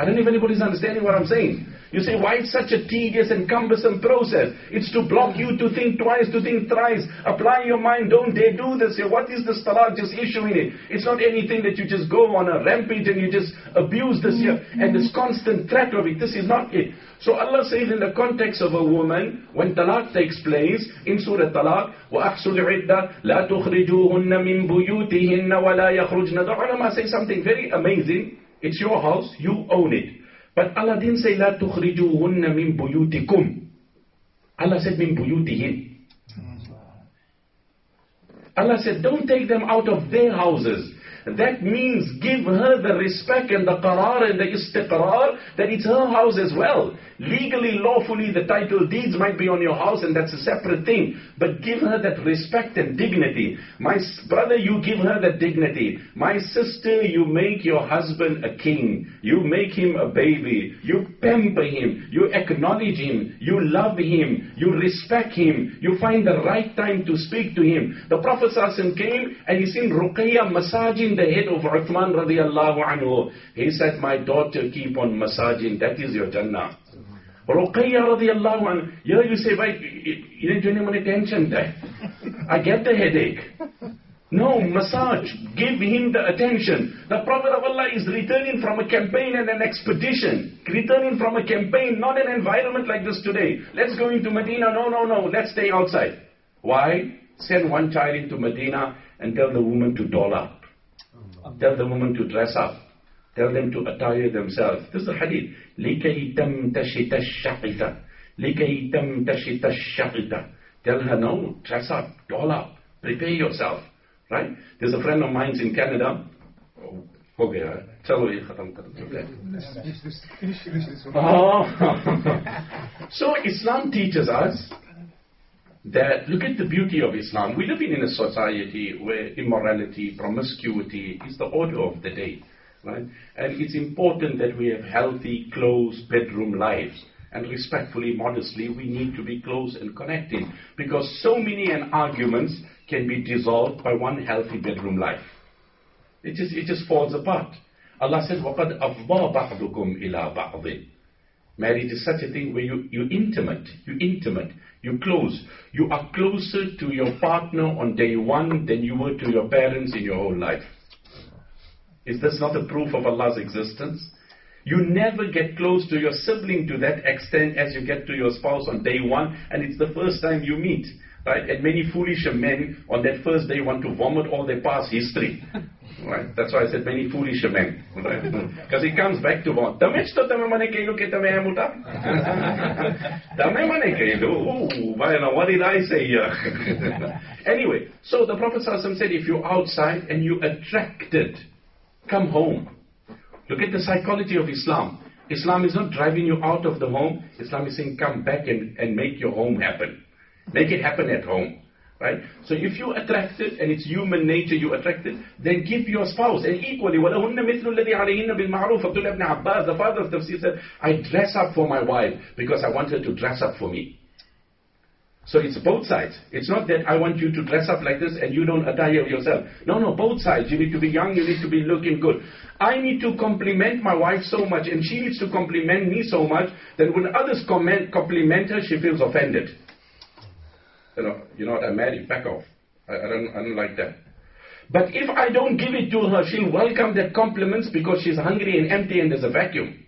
I don't know if anybody's understanding what I'm saying. You say, why it's such a tedious and cumbersome process? It's to block you to think twice, to think thrice. Apply your mind, don't dare do this here. What is this talaq just issuing it? It's not anything that you just go on a rampage and you just abuse this here. And this constant threat of it, this is not it. So Allah says in the context of a woman, when talaq takes place, in Surah Talaq, وَأَحْسُ الْعِدَّةِ لَا تُخْرِجُوهُنَّ مِن بُيُوتِهِنَّ وَلَا يَخْرُجْنَ The ulama say something very amazing. It's your house, you own it. But Allah didn't say, لا تخرجوهن من بيوتكم. Allah said, من بيوتهن. Allah said, don't take them out of their houses. that means give her the respect and the qarar and the istiqrar that it's her house as well. Legally, lawfully, the title deeds might be on your house and that's a separate thing. But give her that respect and dignity. My brother, you give her that dignity. My sister, you make your husband a king. You make him a baby. You pamper him. You acknowledge him. You love him. You respect him. You find the right time to speak to him. The Prophet came and he seen Ruqayya massaging the head of Uthman radiallahu anhu. He said, my daughter, keep on massaging. That is your Jannah. Ruqayya radiallahu anhu. Here you say, why, you didn't do anyone attention there. I get the headache. No, massage. Give him the attention. The Prophet of Allah is returning from a campaign and an expedition. Returning from a campaign, not an environment like this today. Let's go into Medina. No, no, no. Let's stay outside. Why? Send one child into Medina and tell the woman to doll up. Tell the woman to dress up. Tell them to attire themselves. This is a hadith. لِكَيْ تَمْتَشِتَ الشَّقِتَ لِكَيْ تَمْتَشِتَ الشَّقِتَ Tell her, no, dress up, doll up, prepare yourself. Right? There's a friend of mine in Canada. Oh, okay, chalo ye khatam Oh. so Islam teaches us that look at the beauty of Islam. We live in a society where immorality, promiscuity is the order of the day. Right? And it's important that we have healthy, close bedroom lives. And respectfully, modestly, we need to be close and connected. Because so many an arguments can be dissolved by one healthy bedroom life. It just, it just falls apart. Allah says, وَقَدْ أَفْضَى بَعْضُكُمْ إِلَىٰ بَعْضٍ Marriage is such a thing where you, you intimate, you intimate, you close. You are closer to your partner on day one than you were to your parents in your whole life. Is this not a proof of Allah's existence? You never get close to your sibling to that extent as you get to your spouse on day one, and it's the first time you meet. Right? And many foolish men on that first day want to vomit all their past history. Right? That's why I said many foolish men. Right? Because it comes back to what? Damit to tame mane kailo ke tame amuta? Tame mane kailo. Ooh, what did I say here? anyway, so the Prophet said, if you're outside and you're attracted, come home. Look at the psychology of Islam. Islam is not driving you out of the home. Islam is saying, come back and, and make your home happen. Make it happen at home. Right? So if you attracted, and it's human nature you attracted, then give your spouse. And equally, وَلَهُنَّ مِثْلُ الَّذِي عَلَيْهِنَّ بِالْمَعْرُوفِ Abdullah ibn Abbas, the father of tafsir said, I dress up for my wife because I want her to dress up for me. So it's both sides. It's not that I want you to dress up like this and you don't attire yourself. No, no, both sides. You need to be young, you need to be looking good. I need to compliment my wife so much and she needs to compliment me so much that when others comment, compliment her, she feels offended you know, you know what, I'm married, back off. I, I, don't, I don't like that. But if I don't give it to her, she'll welcome that compliments because she's hungry and empty and there's a vacuum.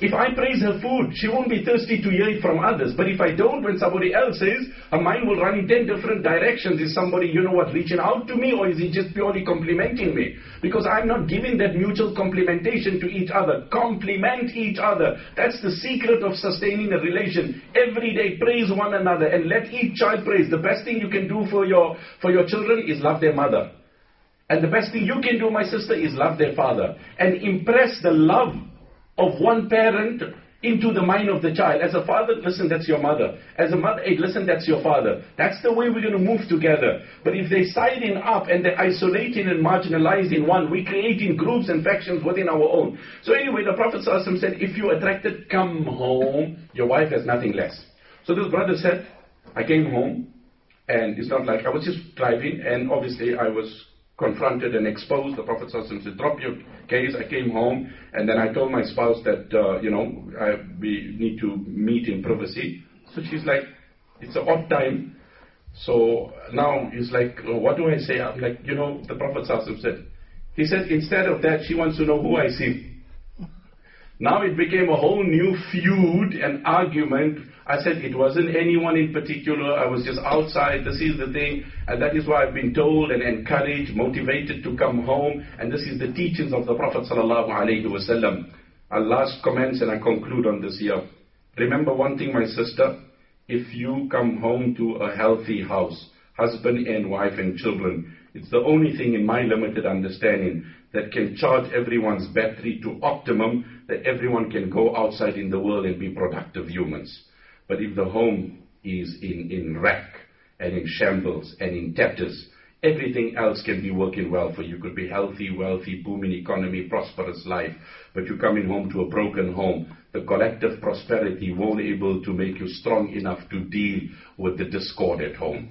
If I praise her food, she won't be thirsty to hear it from others. But if I don't, when somebody else says, her mind will run in 10 different directions. Is somebody, you know what, reaching out to me or is he just purely complimenting me? Because I'm not giving that mutual complimentation to each other. Compliment each other. That's the secret of sustaining a relation. Every day praise one another and let each child praise. The best thing you can do for your, for your children is love their mother. And the best thing you can do, my sister, is love their father. And impress the love of one parent into the mind of the child. As a father, listen, that's your mother. As a mother, hey, listen, that's your father. That's the way we're going to move together. But if they're siding up and they're isolating and marginalizing one, we're creating groups and factions within our own. So anyway, the Prophet ﷺ said, if you're attracted, come home. Your wife has nothing less. So this brother said, I came home, and it's not like I was just driving, and obviously I was confronted and exposed. The Prophet said, drop your case. I came home and then I told my spouse that, uh, you know, I, we need to meet in privacy. So she's like, it's an odd time. So now he's like, oh, what do I say? I'm like, you know, the Prophet said, he said, instead of that, she wants to know who I see. Now it became a whole new feud and argument I said it wasn't anyone in particular. I was just outside. This is the thing. And that is why I've been told and encouraged, motivated to come home. And this is the teachings of the Prophet. Our last comments and I conclude on this here. Remember one thing, my sister. If you come home to a healthy house, husband and wife and children, It's the only thing in my limited understanding that can charge everyone's battery to optimum that everyone can go outside in the world and be productive humans. But if the home is in, in wreck and in shambles and in tatters, everything else can be working well for you. You could be healthy, wealthy, booming economy, prosperous life, but you're coming home to a broken home. The collective prosperity won't be able to make you strong enough to deal with the discord at home.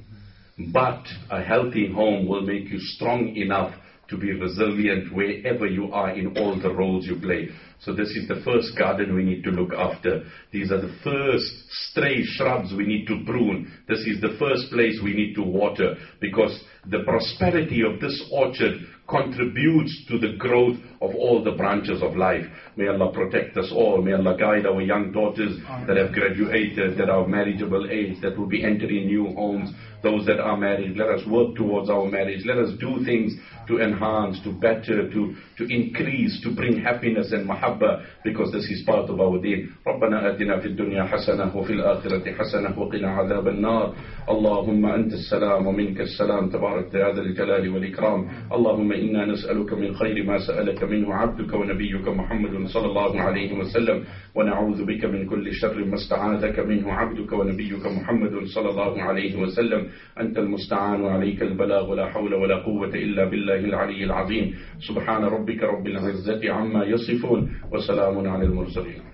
But a healthy home will make you strong enough to be resilient wherever you are in all the roles you play. So this is the first garden we need to look after. These are the first stray shrubs we need to prune. This is the first place we need to water because the prosperity of this orchard contributes to the growth of all the branches of life. May Allah protect us all. May Allah guide our young daughters that have graduated, that are marriageable age, that will be entering new homes. Those that are married, let us work towards our marriage. Let us do things to enhance, to better, to, to increase, to bring happiness and mahabba because this is part of our deen. ربنا آتنا في الدنيا حسنة وفي الآخرة حسنة وقنا عذاب النار اللهم أنت السلام ومنك السلام تبارك يا ذا الجلال والإكرام اللهم إنا نسألك من خير ما سألك منه عبدك ونبيك محمد صلى الله عليه وسلم. ونعوذ بك من كل شر ما استعاذك منه عبدك ونبيك محمد صلى الله عليه وسلم. أنت المستعان وعليك البلاغ. ولا حول ولا قوة إلا بالله العلي العظيم. سبحان ربك رب العزة عما يصفون. وسلام على المرسلين.